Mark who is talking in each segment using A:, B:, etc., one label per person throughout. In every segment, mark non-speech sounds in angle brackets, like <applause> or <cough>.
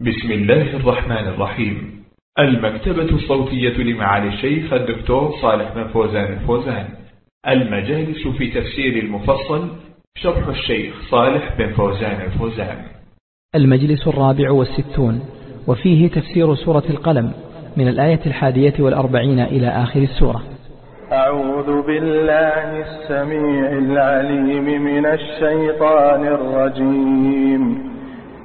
A: بسم الله الرحمن الرحيم. المكتبة الصوتية لمعالي الشيخ الدكتور صالح بن فوزان الفوزان. المجالس في تفسير المفصل شرح الشيخ صالح بن فوزان الفوزان.
B: المجلس الرابع والستون وفيه تفسير سورة القلم من الآية الحادية والأربعين إلى آخر السورة.
C: أعوذ بالله السميع العليم من الشيطان الرجيم.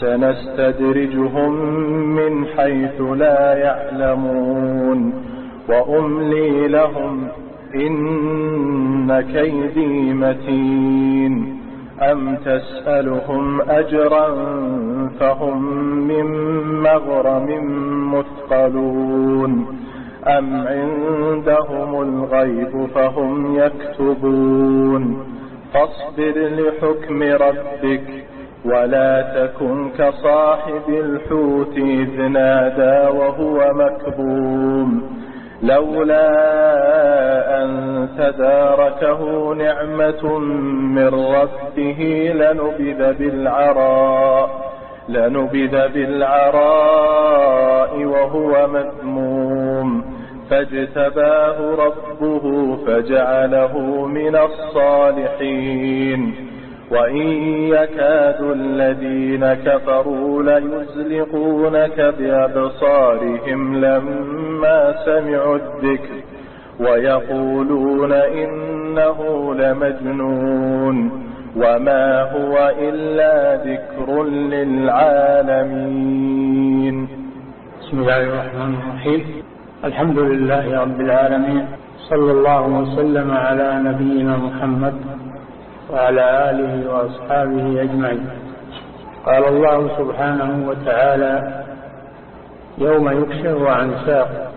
C: سنستدرجهم من حيث لا يعلمون وأملي لهم إن كيدي متين أم تسألهم أجرا فهم من مغرم مثقلون أم عندهم الغيب فهم يكتبون فاصبر لحكم ربك ولا تكن كصاحب الحوت إذ نادى وهو مكبوم لولا أن تداركه نعمة من ربه لنبذ بالعراء لنبذ بالعراء وهو مذموم. فاجتباه ربه فجعله من الصالحين. وإن يكاد الذين كفروا ليزلقونك بأبصارهم لما سمعوا الذكر ويقولون إنه لمجنون وما هو إلا ذكر للعالمين.
D: بسم الله الرحمن الرحيم. الحمد لله رب العالمين. صلى الله وسلم على نبينا محمد وعلى آله وأصحابه أجمعين. قال الله سبحانه وتعالى يوم يكشف عن ساق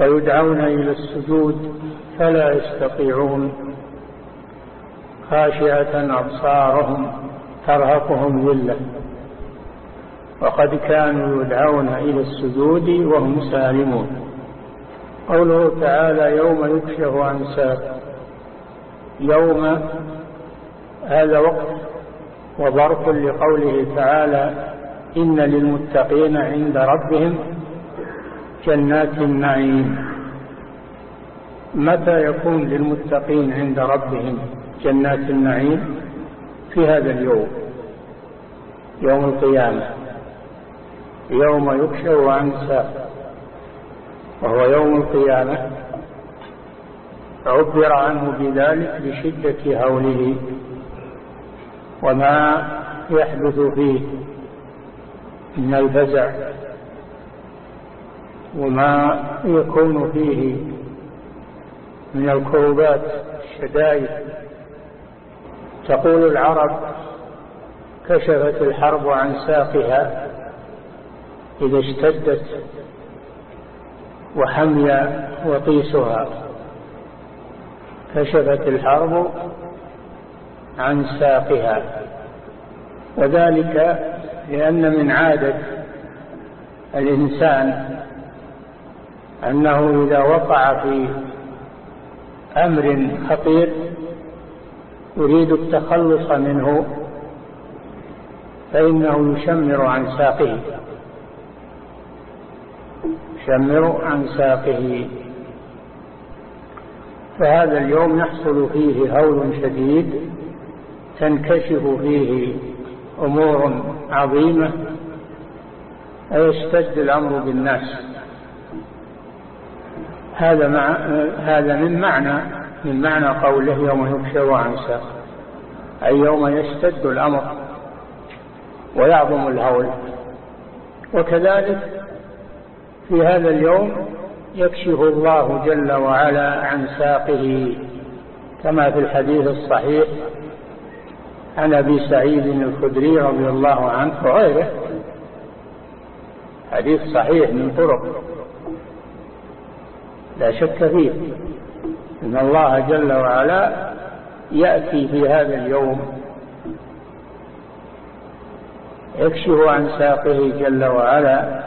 D: ويدعون إلى السجود فلا يستطيعون. خاشعة أبصارهم ترهقهم ذلة. وقد كانوا يدعون إلى السجود وهم سالمون. قوله تعالى يوم يكشف عن ساق. يوم هذا وقت وظرف لقوله تعالى إن للمتقين عند ربهم جنات النعيم. متى يكون للمتقين عند ربهم جنات النعيم؟ في هذا اليوم يوم القيامة. يوم يكشف عن ساق وهو يوم القيامة. عبر عنه بذلك لشدة هوله. وما يحدث فيه من الفزع وما يكون فيه من الكروبات الشدائد. تقول العرب كشفت الحرب عن ساقها إذا اشتدت وحمي وطيسها. كشفت الحرب عن ساقها. وذلك لأن من عادة الإنسان أنه إذا وقع في أمر خطير يريد التخلص منه فإنه يشمر عن ساقه. يشمر عن ساقه. فهذا اليوم يحصل فيه هول شديد تنكشف فيه أمور عظيمة ويشتد الأمر بالناس. هذا مع هذا من معنى من معنى قوله يوم يكشف عن ساق أي يوم يشتد الأمر ويعظم الهول. وكذلك في هذا اليوم يكشف الله جل وعلا عن ساقه كما في الحديث الصحيح عن أبي سعيد الخدري رضي الله عنه وغيره. حديث صحيح من طرق. لا شك فيه إن الله جل وعلا يأتي في هذا اليوم يكشف عن ساقه جل وعلا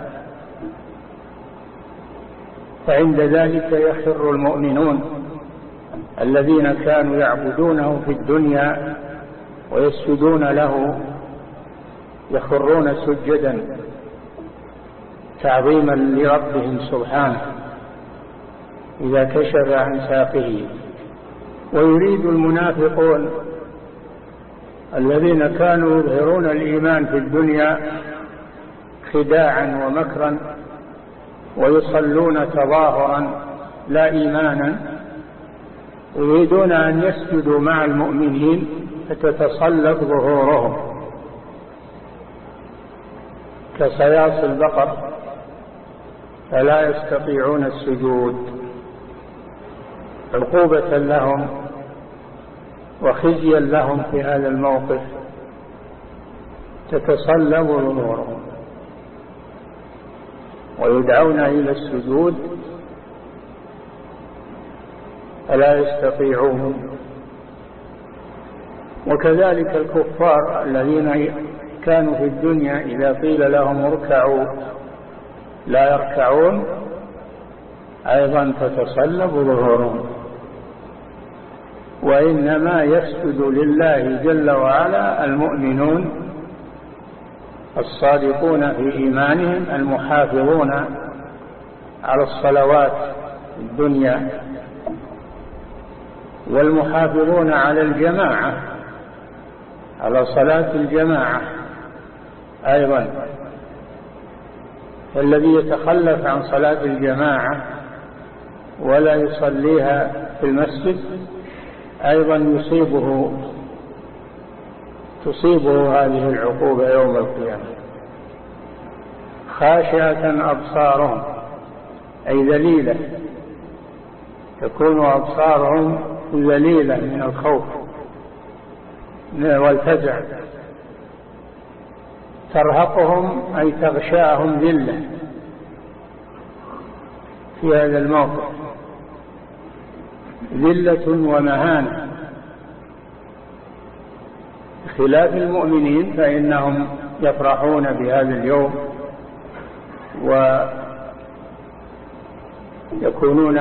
D: فعند ذلك يخر المؤمنون الذين كانوا يعبدونه في الدنيا ويسجدون له يخرون سجدا تعظيما لربهم سبحانه إذا كشف عن ساقه. ويريد المنافقون الذين كانوا يظهرون الإيمان في الدنيا خداعا ومكرا ويصلون تظاهرا لا إيمانا يريدون أن يسجدوا مع المؤمنين فتتسلط ظهورهم. كصياص البقر فلا يستطيعون السجود. عقوبة لهم وخزيا لهم في هذا الموقف. تتصلب ظهورهم. ويدعون إلى السجود. فلا يستطيعون وكذلك الكفار الذين كانوا في الدنيا إذا قيل لهم اركعوا. لا يركعون أيضا تتصلب ظهورهم. وإنما يسجد لله جل وعلا المؤمنون الصادقون في إيمانهم المحافظون على الصلوات الدنيا والمحافظون على الجماعة. على صلاة الجماعة أيضا. الذي يتخلف عن صلاة الجماعة ولا يصليها في المسجد أيضا يصيبه تصيبه هذه العقوبة يوم القيامة. خاشعة أبصارهم أي ذليلة تكون أبصارهم ذليلة من الخوف. والفزع. ترهقهم أي تغشاهم ذلة في هذا الموقف. ذلة ومهانة. خلاف المؤمنين فإنهم يفرحون بهذا اليوم ويكونون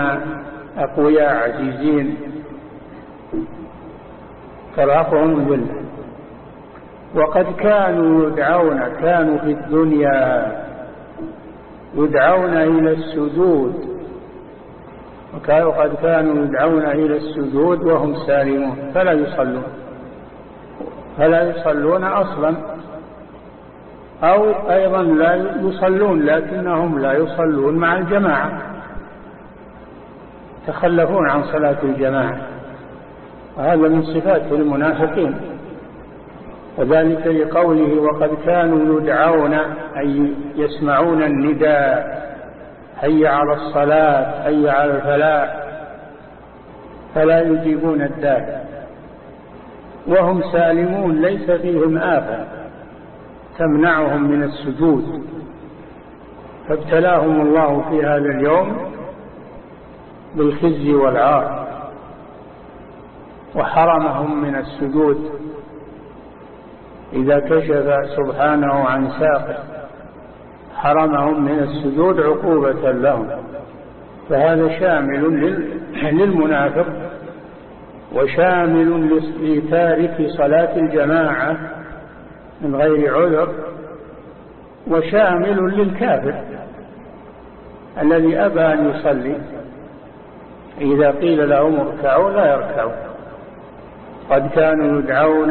D: أقوياء عزيزين. ترهقهم ذلة وقد كانوا يدعون كانوا في الدنيا يدعون إلى السجود. وقد كانوا يدعون إلى السجود وهم سالمون فلا يصلون. فلا يصلون أصلا. أو أيضا لا يصلون لكنهم لا يصلون مع الجماعة. تخلفون عن صلاة الجماعة. وهذا من صفات المنافقين. وذلك لقوله وقد كانوا يدعون أي يسمعون النداء هيا على الصلاة هيا على الفلاح فلا يجيبون الداعي وهم سالمون ليس فيهم آفة تمنعهم من السجود. فابتلاهم الله في هذا اليوم بالخزي والعار. وحرمهم من السجود إذا كشف سبحانه عن ساقه حرمهم من السجود عقوبة لهم. فهذا شامل للمنافق وشامل لتارك صلاة الجماعة من غير عذر وشامل للكافر الذي أبى أن يصلي. إذا قيل لهم اركعوا لا يركعوا. قد كانوا يدعون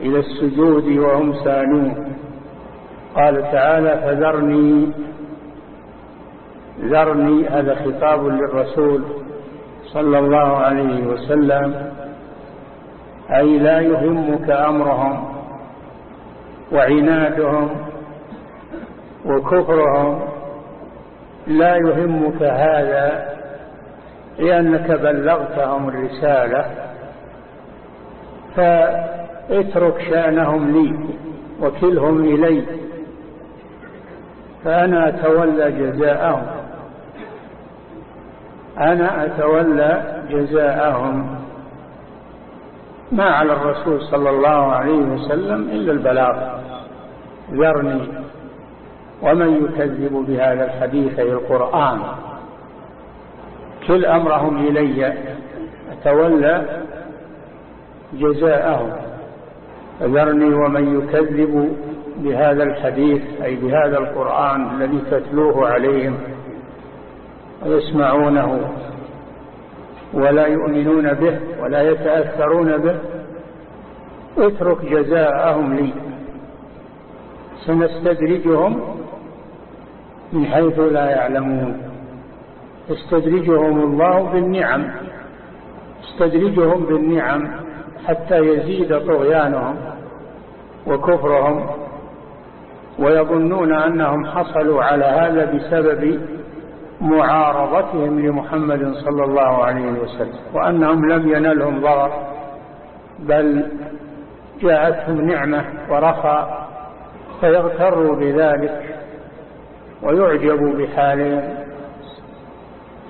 D: إلى السجود وهم سالون قال تعالى فذرني ذرني هذا خطاب للرسول صلى الله عليه وسلم. أي لا يهمك أمرهم وعنادهم وكفرهم. لا يهمك هذا لأنك بلغتهم الرسالة. فاترك شأنهم لي وكلهم إلي فأنا أتولى جزاءهم. أنا أتولى جزاءهم. ما على الرسول صلى الله عليه وسلم إلا البلاغ. ذرني. ومن يكذب بهذا الحديث أي القرآن؟ كل أمرهم إلي. أتولى جزاءهم ذرني ومن يكذب بهذا الحديث أي بهذا القرآن الذي تتلوه عليهم. ويسمعونه. ولا يؤمنون به ولا يتأثرون به. اترك جزاءهم لي. سنستدرجهم من حيث لا يعلمون. يستدرجهم الله بالنعم. يستدرجهم بالنعم. حتى يزيد طغيانهم وكفرهم ويظنون أنهم حصلوا على هذا بسبب معارضتهم لمحمد صلى الله عليه وسلم وأنهم لم ينلهم ضرر بل جاءتهم نعمة ورخاء فيغتروا بذلك ويعجبوا بحالهم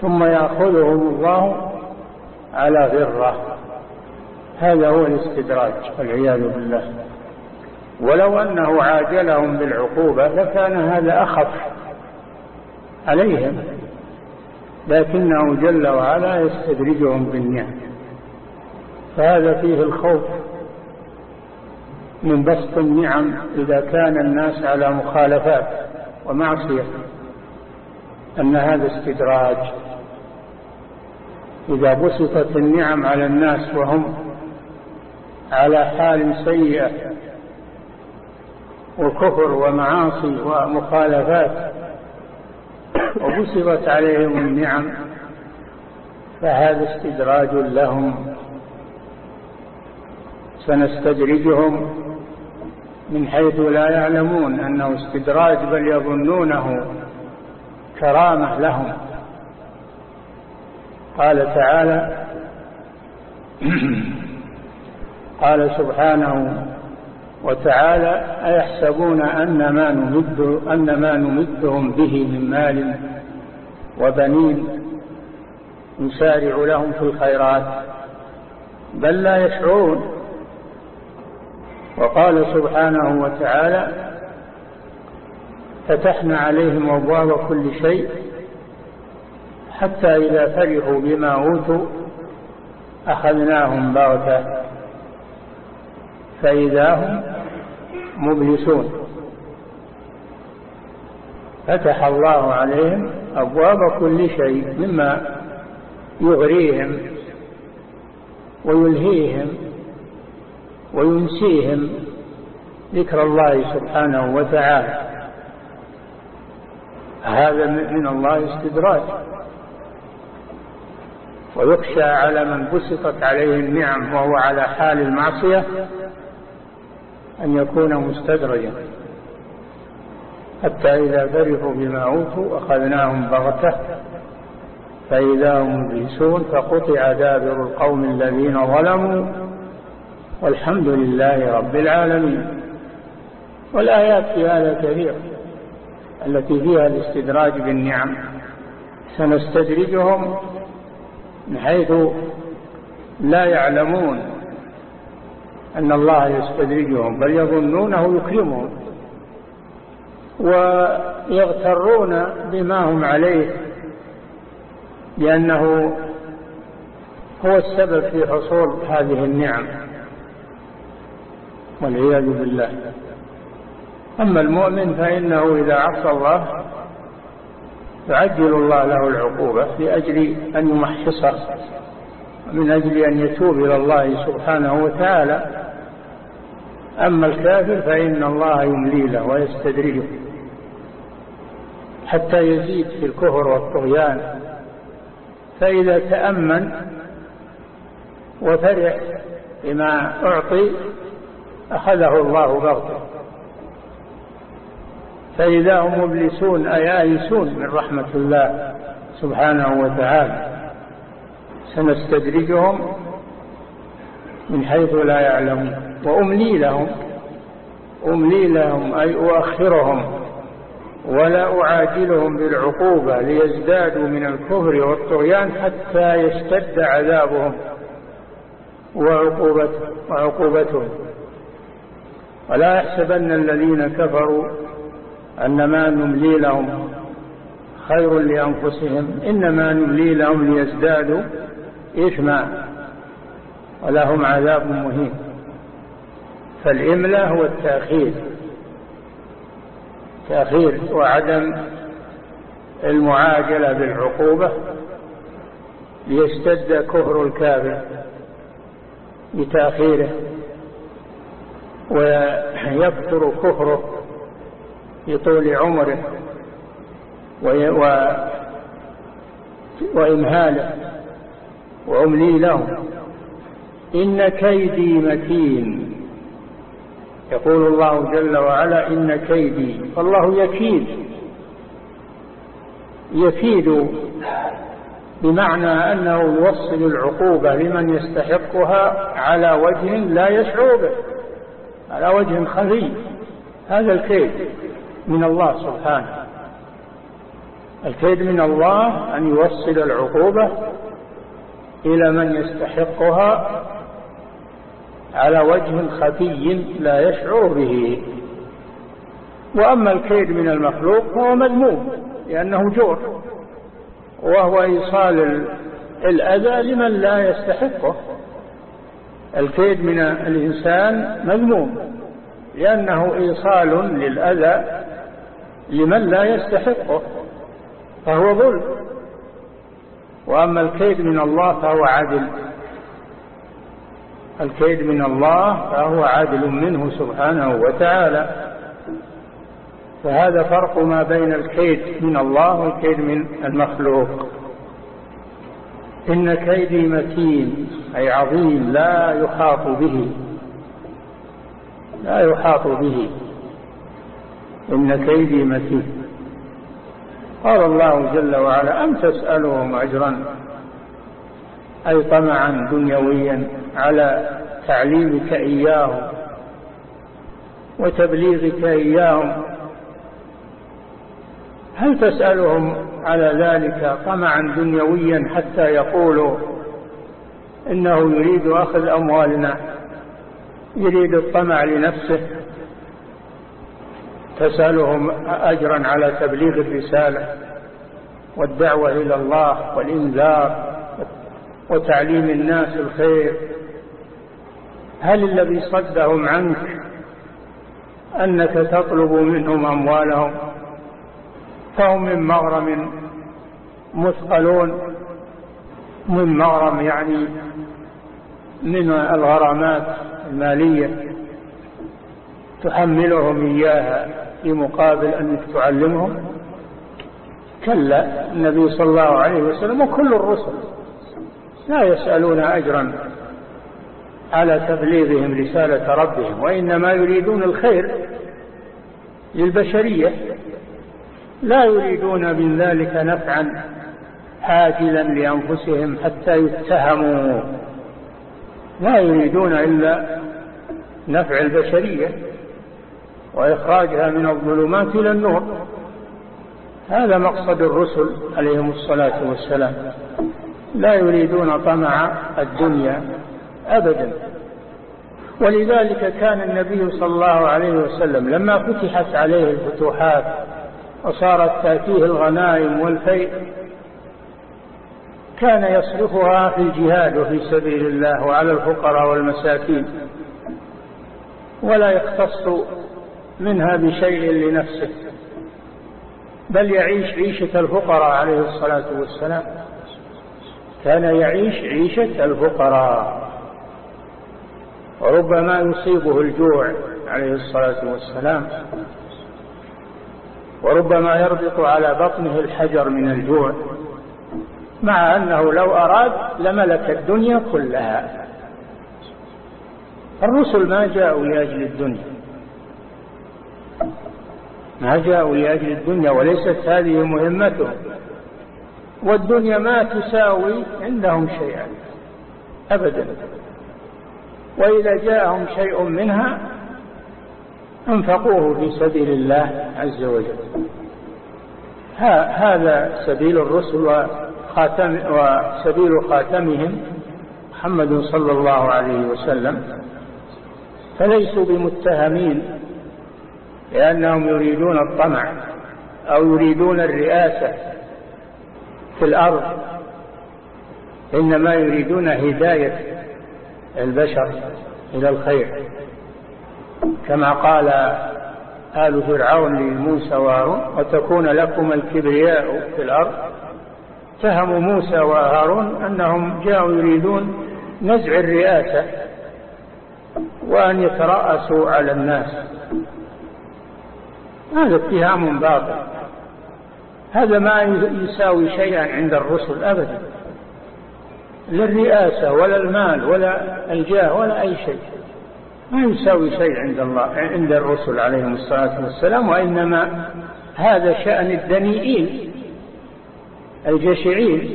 D: ثم يأخذهم الله على غرة. هذا هو الاستدراج والعياذ بالله. ولو أنه عاجلهم بالعقوبة لكان هذا أخف عليهم لكنه جل وعلا يستدرجهم بالنعم. فهذا فيه الخوف من بسط النعم إذا كان الناس على مخالفات ومعصية أن هذا استدراج. إذا بسطت النعم على الناس وهم على حال سيئة وكفر ومعاصي ومخالفات وبسطت عليهم النعم فهذا استدراج لهم. سنستدرجهم من حيث لا يعلمون أنه استدراج بل يظنونه كرامة لهم. قال تعالى <clears throat> قال سبحانه وتعالى أيحسبون أن ما نمد أن ما نمدهم به من مال وبنين نسارع لهم في الخيرات بل لا يشعرون. وقال سبحانه وتعالى فتحنا عليهم أبواب كل شيء حتى إذا فرحوا بما أوتوا أخذناهم بغتة. فإذا هم مبلسون. فتح الله عليهم أبواب كل شيء مما يغريهم ويلهيهم وينسيهم ذكر الله سبحانه وتعالى. هذا من الله استدراج. ويخشى على من بسطت عليه النعم وهو على حال المعصية أن يكون مستدرجا. حتى إذا فرحوا بما أوتوا أخذناهم بغتة فإذا هم مبلسون فقطع دابر القوم الذين ظلموا والحمد لله رب العالمين. والآيات في هذا كثير التي فيها الاستدراج بالنعم سنستدرجهم من حيث لا يعلمون أن الله يستدرجهم بل يظنونه يكرمهم ويغترون بما هم عليه لأنه هو السبب في حصول هذه النعم والعياذ بالله. أما المؤمن فإنه إذا عصى الله يعجل الله له العقوبة لأجل أن يمحصه من أجل أن يتوب إلى الله سبحانه وتعالى. أما الكافر فإن الله يملي له ويستدرجه حتى يزيد في الكفر والطغيان. فإذا تأمن وفرح بما أعطي أخذه الله بغتة. فإذا هم مبلسون أي آيسون من رحمة الله سبحانه وتعالى سنستدرجهم من حيث لا يعلمون. وأملي لهم أملي لهم أي أؤخرهم ولا أعاجلهم بالعقوبة ليزدادوا من الكفر والطغيان حتى يشتد عذابهم وعقوبتهم. ولا يحسبن الذين كفروا أن ما نملي لهم خير لأنفسهم إنما نملي لهم ليزدادوا إثما ولهم عذاب مهين. فالإملاء هو التأخير. تأخير وعدم المعاجلة بالعقوبة. ليشتد كفر الكافر بتأخيره. ويكثر كفره بطول عمره. وإمهاله. وأملي لهم. إن كيدي متين. يقول الله جل وعلا إن كيدي. فالله يكيد. يكيد بمعنى أنه يوصل العقوبة لمن يستحقها على وجه لا يشعر به. على وجه خفي. هذا الكيد من الله سبحانه. الكيد من الله أن يوصل العقوبة إلى من يستحقها على وجه خفي لا يشعر به. وأما الكيد من المخلوق فهو مذموم لأنه جور وهو إيصال الأذى لمن لا يستحقه. الكيد من الإنسان مذموم لأنه إيصال للأذى لمن لا يستحقه فهو ظلم. وأما الكيد من الله فهو عدل. الكيد من الله فهو عدل منه سبحانه وتعالى. فهذا فرق ما بين الكيد من الله والكيد من المخلوق. إن كيدي متين أي عظيم لا يحاط به. لا يحاط به. إن كيدي متين. قال الله جل وعلا أم تسألهم أجرا؟ أي طمعا دنيويا؟ على تعليمك إياهم وتبليغك إياهم هل تسألهم على ذلك طمعا دنيويا حتى يقولوا إنه يريد أخذ أموالنا يريد الطمع لنفسه؟ تسألهم أجرا على تبليغ الرسالة والدعوة إلى الله والإنذار وتعليم الناس الخير. هل الذي صدهم عنك أنك تطلب منهم أموالهم فهم من مغرم مثقلون من مغرم يعني من الغرامات المالية تحملهم إياها في مقابل أنك تعلمهم؟ كلا النبي صلى الله عليه وسلم وكل الرسل لا يسألون أجرا. على تبليغهم رسالة ربهم وإنما يريدون الخير للبشرية. لا يريدون من ذلك نفعا عاجلا لأنفسهم حتى يتهموا. لا يريدون إلا نفع البشرية وإخراجها من الظلمات إلى النور. هذا مقصد الرسل عليهم الصلاة والسلام. لا يريدون طمع الدنيا. أبدا. ولذلك كان النبي صلى الله عليه وسلم لما فتحت عليه الفتوحات وصارت تأتيه الغنائم والفيء كان يصرفها في الجهاد وفي سبيل الله وعلى الفقراء والمساكين. ولا يختص منها بشيء لنفسه بل يعيش عيشة الفقراء عليه الصلاة والسلام. كان يعيش عيشة الفقراء. وربما يصيبه الجوع عليه الصلاة والسلام. وربما يربط على بطنه الحجر من الجوع مع أنه لو أراد لملك الدنيا كلها. الرسل ما جاءوا لأجل الدنيا. ما جاءوا لأجل الدنيا وليست هذه مهمتهم. والدنيا ما تساوي عندهم شيئا. أبدا. وإذا جاءهم شيء منها انفقوه في سبيل الله عز وجل. هذا سبيل الرسل وخاتم وسبيل خاتمهم محمد صلى الله عليه وسلم. فليسوا بمتهمين لأنهم يريدون الطمع أو يريدون الرئاسة في الأرض. إنما يريدون هداية البشر إلى الخير. كما قال آل فرعون لموسى وهارون وتكون لكم الكبرياء في الأرض. اتهموا موسى وهارون أنهم جاءوا يريدون نزع الرئاسة وأن يترأسوا على الناس. هذا اتهام باطل. هذا ما يساوي شيئا عند الرسل أبدا. لا الرئاسة ولا المال ولا الجاه ولا أي شيء. ما يساوي شيء عند الله عند الرسل عليهم الصلاة والسلام وإنما هذا شأن الدنيئين الجشعين.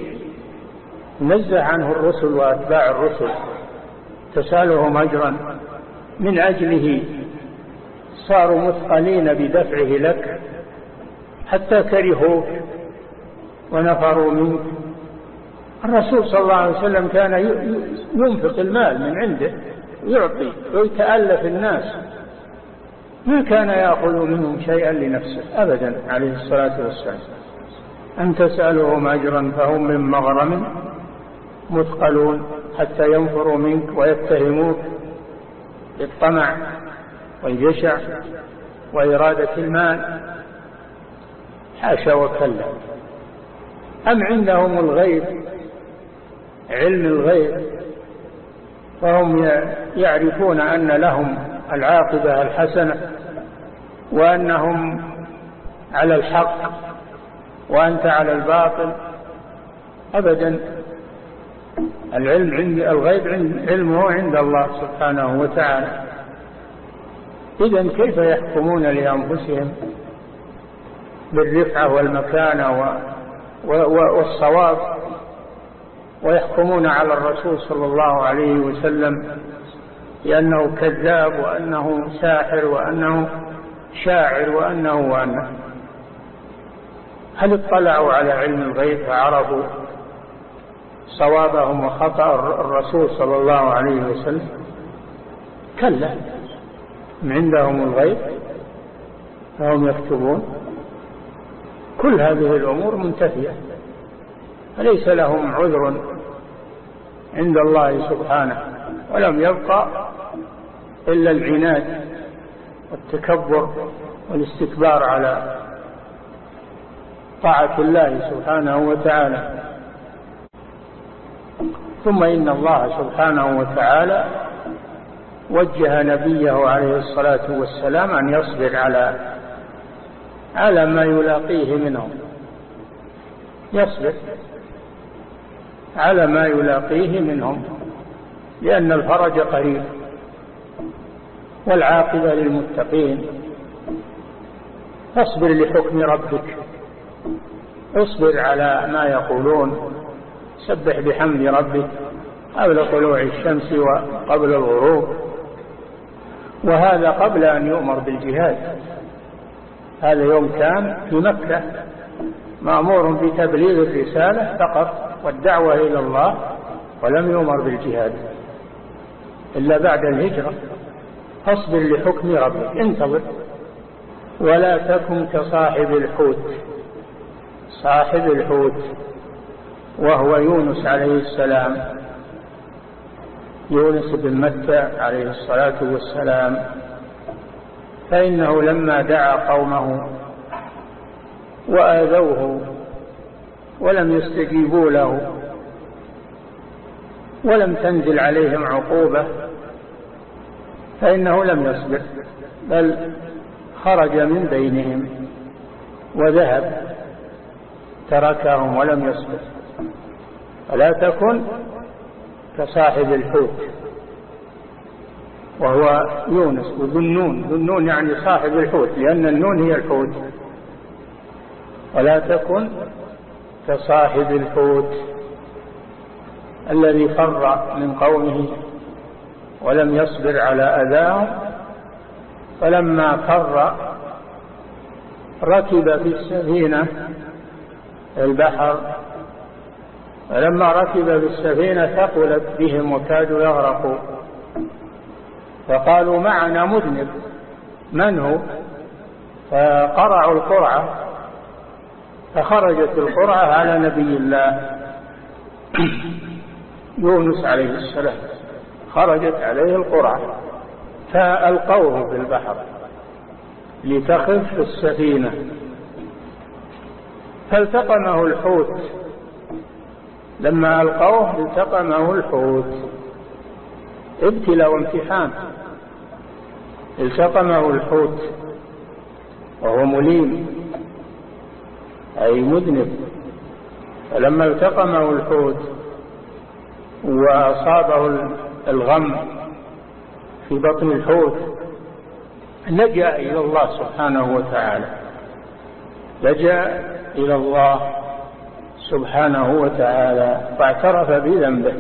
D: نزه عنه الرسل وأتباع الرسل تسألهم أجرا. من أجله صاروا مثقلين بدفعه لك حتى كرهوك ونفروا منك. الرسول صلى الله عليه وسلم كان ينفق المال من عنده يعطي ويتألف الناس. ما كان يأخذ منهم شيئا لنفسه أبدا عليه الصلاة والسلام. أن تسألهم أجرا فهم من مغرم مثقلون حتى ينفروا منك ويتهموك بالطمع والجشع وإرادة المال. حاشا وكلا. أم عندهم الغيب علم الغيب فهم يعرفون أن لهم العاقبة الحسنة وأنهم على الحق وأنت على الباطل. أبدا العلم عند الغيب عند علمه عند الله سبحانه وتعالى. إذا كيف يحكمون لأنفسهم بالرفعة والمكانة والصواب؟ ويحكمون على الرسول صلى الله عليه وسلم بأنه كذاب وأنه ساحر وأنه شاعر وأنه وأنه. هل اطلعوا على علم الغيب فعرفوا صوابهم وخطأ الرسول صلى الله عليه وسلم؟ كلا. عندهم الغيب فهم يكتبون. كل هذه الأمور منتفية فليس لهم عذر عند الله سبحانه ولم يبقى إلا العناد والتكبر والاستكبار على طاعة الله سبحانه وتعالى. ثم إن الله سبحانه وتعالى وجه نبيه عليه الصلاة والسلام أن يصبر على على ما يلاقيه منهم. يصبر. على ما يلاقيه منهم لأن الفرج قريب والعاقبة للمتقين. فاصبر لحكم ربك اصبر على ما يقولون سبح بحمد ربك قبل طلوع الشمس وقبل الغروب وهذا قبل أن يؤمر بالجهاد. هذا يوم كان في مكة مأمور بتبليغ الرسالة فقط. والدعوة إلى الله ولم يؤمر بالجهاد إلا بعد الهجرة. فاصبر لحكم ربك انتظر. ولا تكن كصاحب الحوت صاحب الحوت وهو يونس عليه السلام. يونس بن متى عليه الصلاة والسلام. فإنه لما دعا قومه وآذوه ولم يستجيبوا له ولم تنزل عليهم عقوبة فإنه لم يصبر بل خرج من بينهم وذهب تركهم ولم يصبر. فلا تكن كصاحب الحوت وهو يونس وذو النون ذو النون يعني صاحب الحوت لأن النون هي الحوت. ولا تكن كصاحب الحوت الذي فر من قومه ولم يصبر على أذاهم فلما فر ركب في السفينة البحر فلما ركب بالسفينة ثقلت بهم وكادوا يغرقوا. فقالوا معنا مذنب من هو؟ فقرعوا القرعة فخرجت القرعة على نبي الله. يونس عليه السلام خرجت عليه القرعة فألقوه في البحر لتخف السفينة. فالتقمه الحوت لما ألقوه التقمه الحوت. ابتلى وامتحان. التقمه الحوت وهو مليم. أي مذنب. فلما التقمه الحوت وأصابه الغم في بطن الحوت لجأ إلى الله سبحانه وتعالى. لجأ إلى الله سبحانه وتعالى واعترف بذنبه.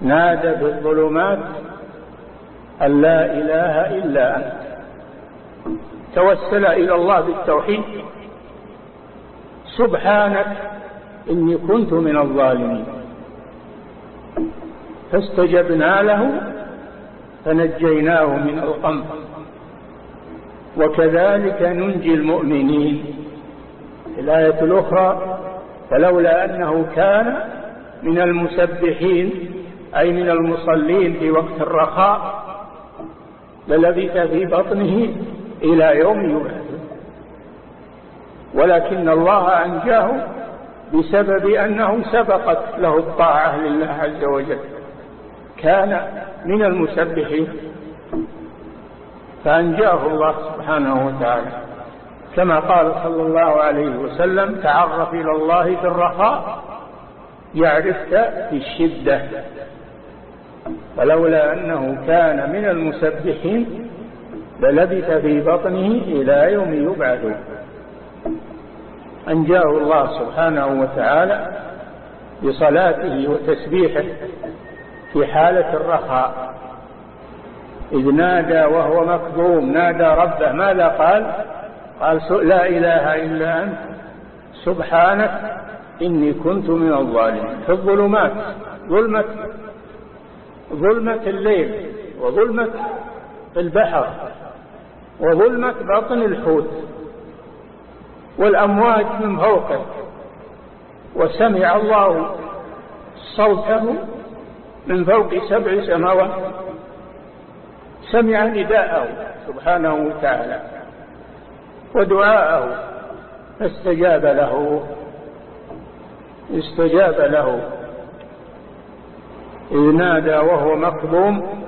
D: نادى في الظلمات أن لا إله إلا أنت. توسل إلى الله بالتوحيد. سبحانك إني كنت من الظالمين. فاستجبنا له فنجيناه من الغم. وكذلك ننجي المؤمنين. الآية الأخرى فلولا أنه كان من المسبحين أي من المصلين في وقت الرخاء للبث في بطنه إلى يوم يبعث ولكن الله أنجاه بسبب أنه سبقت له الطاعة لله عز وجل. كان من المسبحين. فأنجاه الله سبحانه وتعالى. كما قال صلى الله عليه وسلم تعرف إلى الله في الرخاء يعرفك في الشدة. فلولا أنه كان من المسبحين للبث في بطنه إلى يوم يبعث أنجاه الله سبحانه وتعالى بصلاته وتسبيحه في حالة الرخاء. إذ نادى وهو مكظوم نادى ربه ماذا قال؟ قال لا إله إلا أنت سبحانك إني كنت من الظالمين. في الظلمات ظلمة ظلمة الليل وظلمة البحر وظلمة بطن الحوت. والأمواج من فوقه. وسمع الله صوته من فوق سبع سماوات. سمع نداءه سبحانه وتعالى. ودعاءه فاستجاب له. استجاب له. إذ نادى وهو مكظوم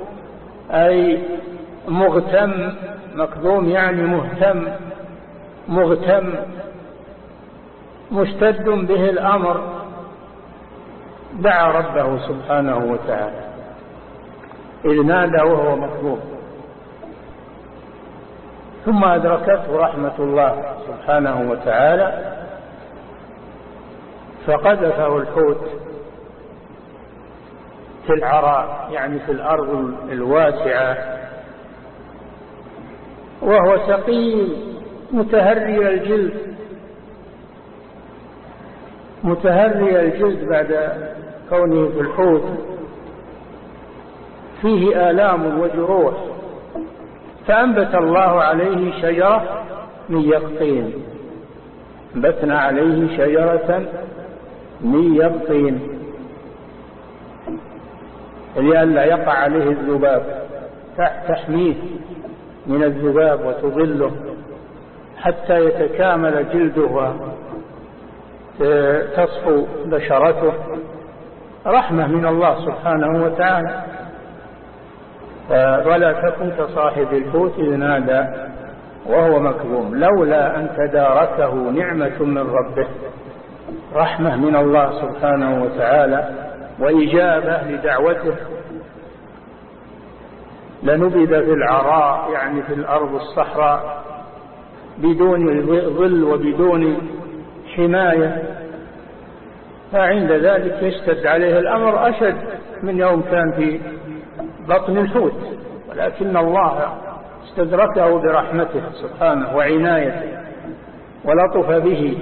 D: أي مغتم مكظوم يعني مهتم. مغتم مشتد به الأمر. دعا ربه سبحانه وتعالى. إذ نادى وهو مكروه ثم أدركته رحمة الله سبحانه وتعالى. فقذفه الحوت في العراء يعني في الأرض الواسعة. وهو سقيم. متهري الجلد. متهري الجلد بعد كونه في الحوت. فيه آلام وجروح. فأنبت الله عليه شجرة من يقطين. أنبتنا عليه شجرة من يقطين. لئلا يقع عليه الذباب. تحميه من الذباب وتظله. حتى يتكامل جلده وتصفو بشرته. رحمة من الله سبحانه وتعالى. ولا تكن كصاحب الحوت إذ نادى وهو مكظوم. لولا أن تداركه نعمة من ربه. رحمة من الله سبحانه وتعالى. وإجابة لدعوته. لنبذ في العراء يعني في الأرض الصحراء. بدون ظل وبدون حماية. فعند ذلك يشتد عليه الأمر أشد من يوم كان في بطن الحوت. ولكن الله استدركه برحمته سبحانه وعنايته ولطف به.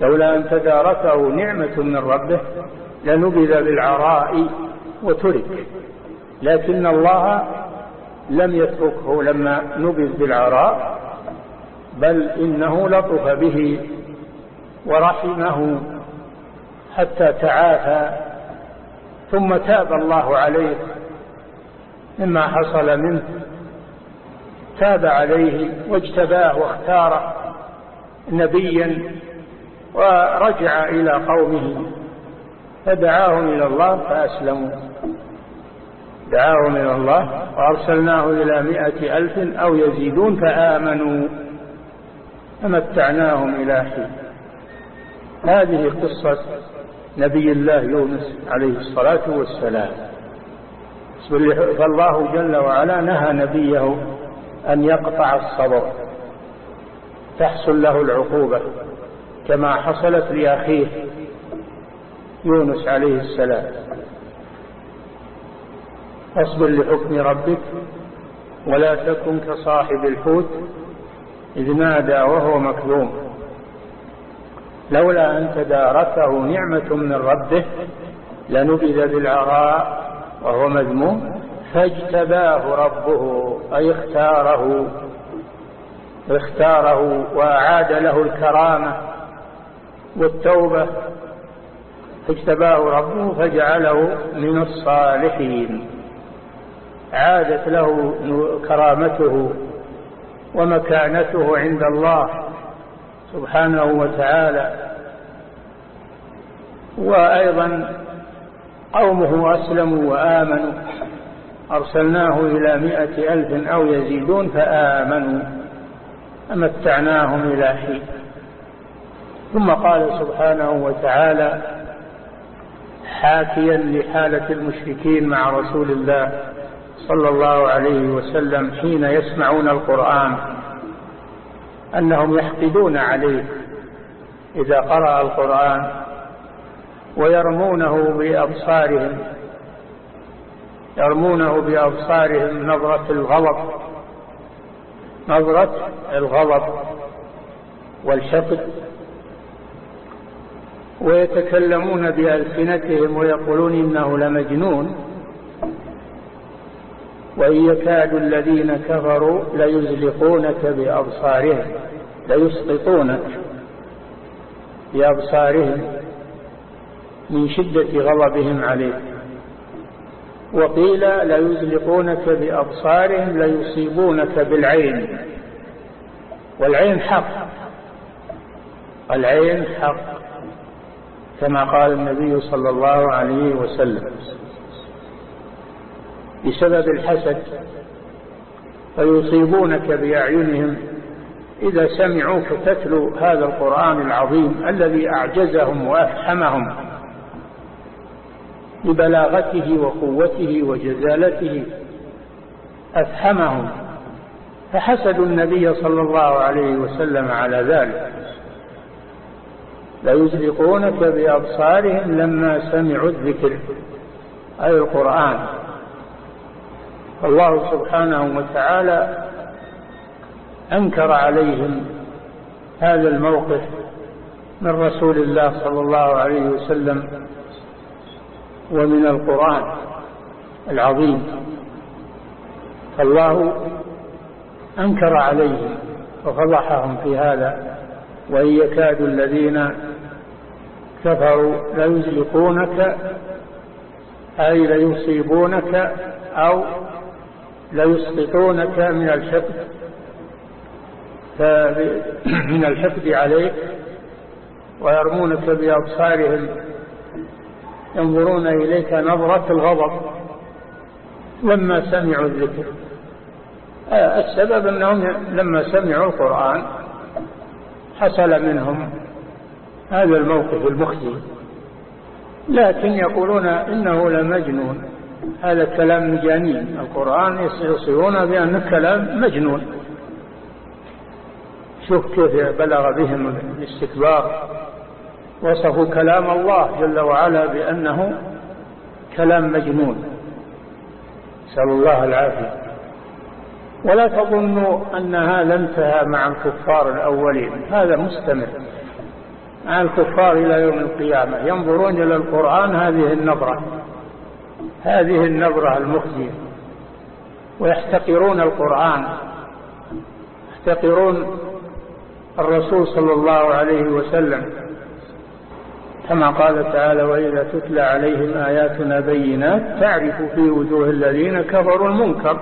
D: لولا أن تداركه نعمة من ربه لنبذ بالعراء وترك. لكن الله لم يتركه لما نبذ بالعراء بل إنه لطف به ورحمه حتى تعافى ثم تاب الله عليه مما حصل منه. تاب عليه واجتباه واختاره نبيا ورجع إلى قومه فدعاهم إلى الله فأسلموا. دعاهم إلى الله وأرسلناه إلى مائة ألف أو يزيدون فآمنوا. فمتعناهم إلى حين. هذه قصة نبي الله يونس عليه الصلاة والسلام. فالله جل وعلا نهى نبيه أن يقطع الصبر تحصل له العقوبة كما حصلت لأخيه يونس عليه السلام. اصبر لحكم ربك ولا تكن كصاحب الحوت إذ نادى وهو مكذوم لولا أن تداركه نعمة من ربه لنبذ بالعراء وهو مذموم فاجتباه ربه أي اختاره اختاره وأعاد له الكرامة والتوبة. فاجتباه ربه فجعله من الصالحين. عادت له كرامته ومكانته عند الله سبحانه وتعالى. وأيضا قومه أسلموا وآمنوا. أرسلناه إلى مائة ألف أو يزيدون فآمنوا. أمتعناهم إلى حين. ثم قال سبحانه وتعالى حاكيا لحالة المشركين مع رسول الله. صلى الله عليه وسلم حين يسمعون القرآن أنهم يحقدون عليه إذا قرأ القرآن ويرمونه بأبصارهم يرمونه بأبصارهم نظرة الغضب نظرة الغضب والحقد ويتكلمون بألسنتهم ويقولون إنه لمجنون. وإن يكاد الذين كفروا ليزلقونك بأبصارهم ليسقطونك بأبصارهم من شدة غضبهم عليك. وقيل ليزلقونك بأبصارهم ليصيبونك بالعين. والعين حق. العين حق كما قال النبي صلى الله عليه وسلم. بسبب الحسد فيصيبونك بأعينهم إذا سمعوك تتلو هذا القرآن العظيم الذي أعجزهم وأفحمهم ببلاغته وقوته وجزالته أفحمهم. فحسدوا النبي صلى الله عليه وسلم على ذلك. ليزلقونك بأبصارهم لما سمعوا الذكر أي القرآن. الله سبحانه وتعالى أنكر عليهم هذا الموقف من رسول الله صلى الله عليه وسلم ومن القرآن العظيم. فالله أنكر عليهم وفضحهم في هذا وإن يكاد الذين كفروا ليزلقونك أي ليصيبونك أو ليسقطونك من الحقد. <clears throat> من الحقد عليك ويرمونك بأبصارهم. ينظرون إليك نظرة الغضب. لما سمعوا الذكر. السبب أنهم لما سمعوا القرآن حصل منهم هذا الموقف المخزي. لكن يقولون إنه لمجنون. هذا كلام مجانين. القرآن يصيرون بأنه كلام مجنون. شوف كيف بلغ بهم الاستكبار. وصفوا كلام الله جل وعلا بأنه كلام مجنون. نسأل الله العافية. ولا تظنوا أن هذا انتهى مع الكفار الأولين. هذا مستمر. مع الكفار إلى يوم القيامة. ينظرون إلى القرآن هذه النظرة. هذه النظرة المخزية. ويحتقرون القرآن. يحتقرون الرسول صلى الله عليه وسلم. كما قال تعالى وإذا تتلى عليهم آياتنا بينات تعرف في وجوه الذين كفروا المنكر.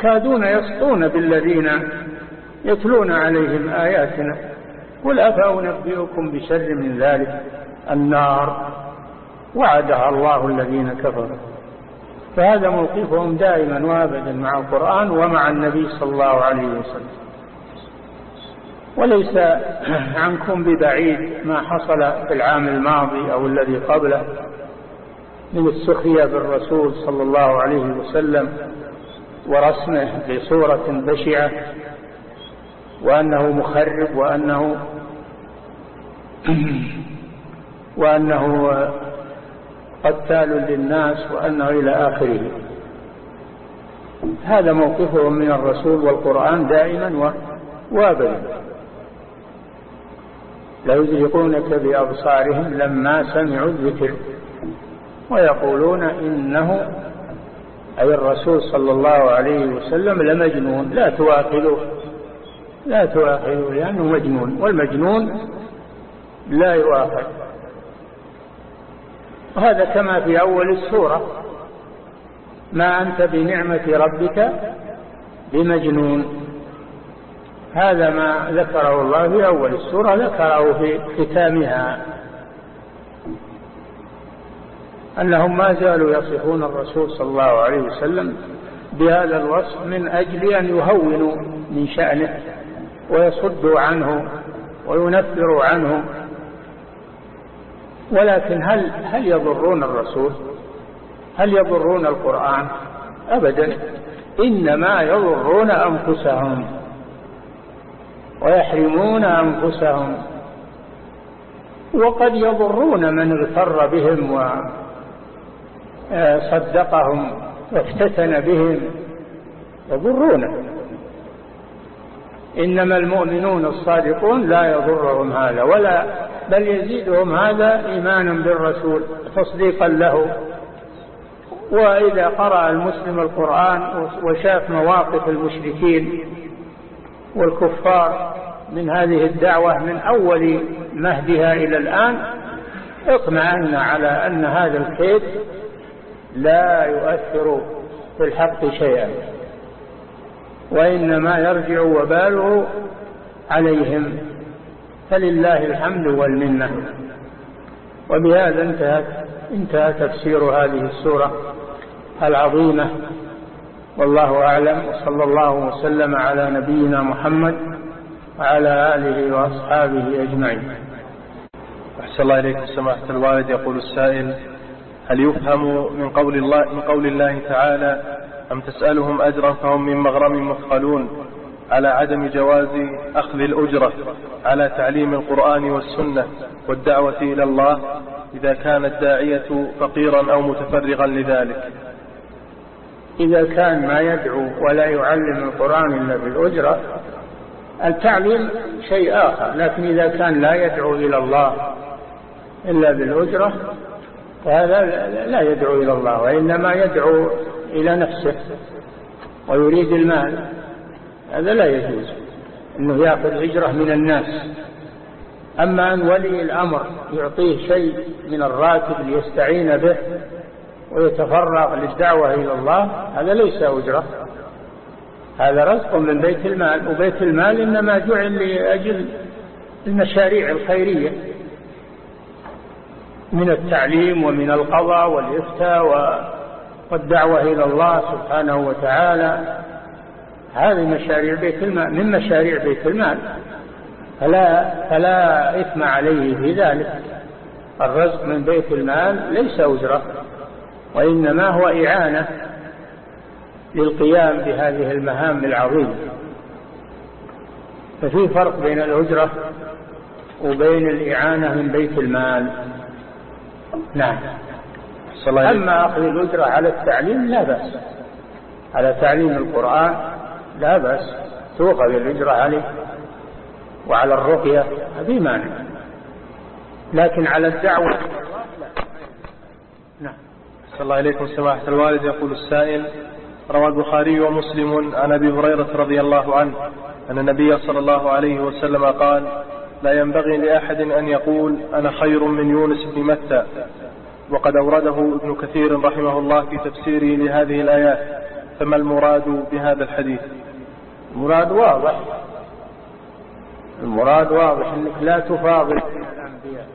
D: كادون يسطون بالذين يتلون عليهم آياتنا. قل أفأنبئكم بشر من ذلك؟ النار. وعدها الله الذين كفروا. فهذا موقفهم دائما وأبدا مع القرآن ومع النبي صلى الله عليه وسلم. وليس <clears throat> عنكم ببعيد ما حصل في العام الماضي أو الذي قبله من السخرية بالرسول صلى الله عليه وسلم ورسمه بصورة بشعة وأنه مخرب وأنه <clears throat> وأنه قتال للناس وأنه إلى آخره. هذا موقفهم من الرسول والقرآن دائما وابدا. ليزلقونك بأبصارهم لما سمعوا الذكر ويقولون إنه أي الرسول صلى الله عليه وسلم لمجنون. لا تواخذوه لا تواخذوه لأنه مجنون. والمجنون لا يؤاخذ. وهذا كما في أول السورة. ما أنت بنعمة ربك بمجنون. هذا ما ذكره الله في أول السورة ذكره في ختامها. أنهم ما زالوا يصفون الرسول صلى الله عليه وسلم بهذا الوصف من أجل أن يهونوا من شأنه ويصدوا عنه وينفروا عنه. ولكن هل هل يضرون الرسول؟ هل يضرون القرآن؟ أبدا. إنما يضرون أنفسهم. ويحرمون أنفسهم. وقد يضرون من اغتر بهم وصدقهم وافتتن بهم. يضرونه. إنما المؤمنون الصادقون لا يضرهم هذا ولا بل يزيدهم هذا إيمانا بالرسول تصديقا له. وإذا قرأ المسلم القرآن وشاف مواقف المشركين والكفار من هذه الدعوة من أول مهدها إلى الآن اطمأن على أن هذا الكيد لا يؤثر في الحق شيئا. وإنما يرجع وباله عليهم. فلله الحمد والمنة. وبهذا انتهت انتهى تفسير هذه السورة العظيمة. والله أعلم وصلى الله وسلم على نبينا محمد وعلى آله وأصحابه أجمعين.
C: أحسن الله إليك سماحة الوالد. يقول السائل هل يفهم من قول الله من قول الله تعالى أم تسألهم أجرا فهم من مغرم مثقلون على عدم جواز أخذ الأجرة على تعليم القرآن والسنة والدعوة إلى الله إذا كان الداعية فقيرا أو متفرغا لذلك.
D: إذا كان ما يدعو ولا يعلم القرآن إلا بالأجرة التعليم شيء آخر لكن إذا كان لا يدعو إلى الله إلا بالأجرة فهذا لا يدعو إلى الله وإنما يدعو إلى نفسه ويريد المال. هذا لا يجوز أنه يأخذ أجرة من الناس. أما أن ولي الأمر يعطيه شيء من الراتب ليستعين به ويتفرغ للدعوة إلى الله هذا ليس أجرة. هذا رزق من بيت المال وبيت المال إنما جعل لأجل المشاريع الخيرية. من التعليم ومن القضاء والإفتاء والدعوة إلى الله سبحانه وتعالى. هذه مشاريع بيت المال من مشاريع بيت المال. فلا, فلا إثم عليه في ذلك. الرزق من بيت المال ليس أجرة وإنما هو إعانة للقيام بهذه المهام العظيمة. ففي فرق بين الأجرة وبين الإعانة من بيت المال. نعم. أما أخذ الأجرة على التعليم لا بأس. على تعليم القرآن لا بأس. تؤخذ الأجرة عليه وعلى الرقية هذه مانع. لكن على الدعوة.
C: نعم. صلى الله إليكم سماحة الوالد يقول السائل روى البخاري ومسلم عن أبي هريرة رضي الله عنه أن النبي صلى الله عليه وسلم قال لا ينبغي لأحد أن يقول أنا خير من يونس بن متى وقد أورده ابن كثير رحمه الله في تفسيره لهذه الآيات فما المراد بهذا الحديث؟
D: المراد واضح. المراد واضح إنك لا تفاضل بين الأنبياء.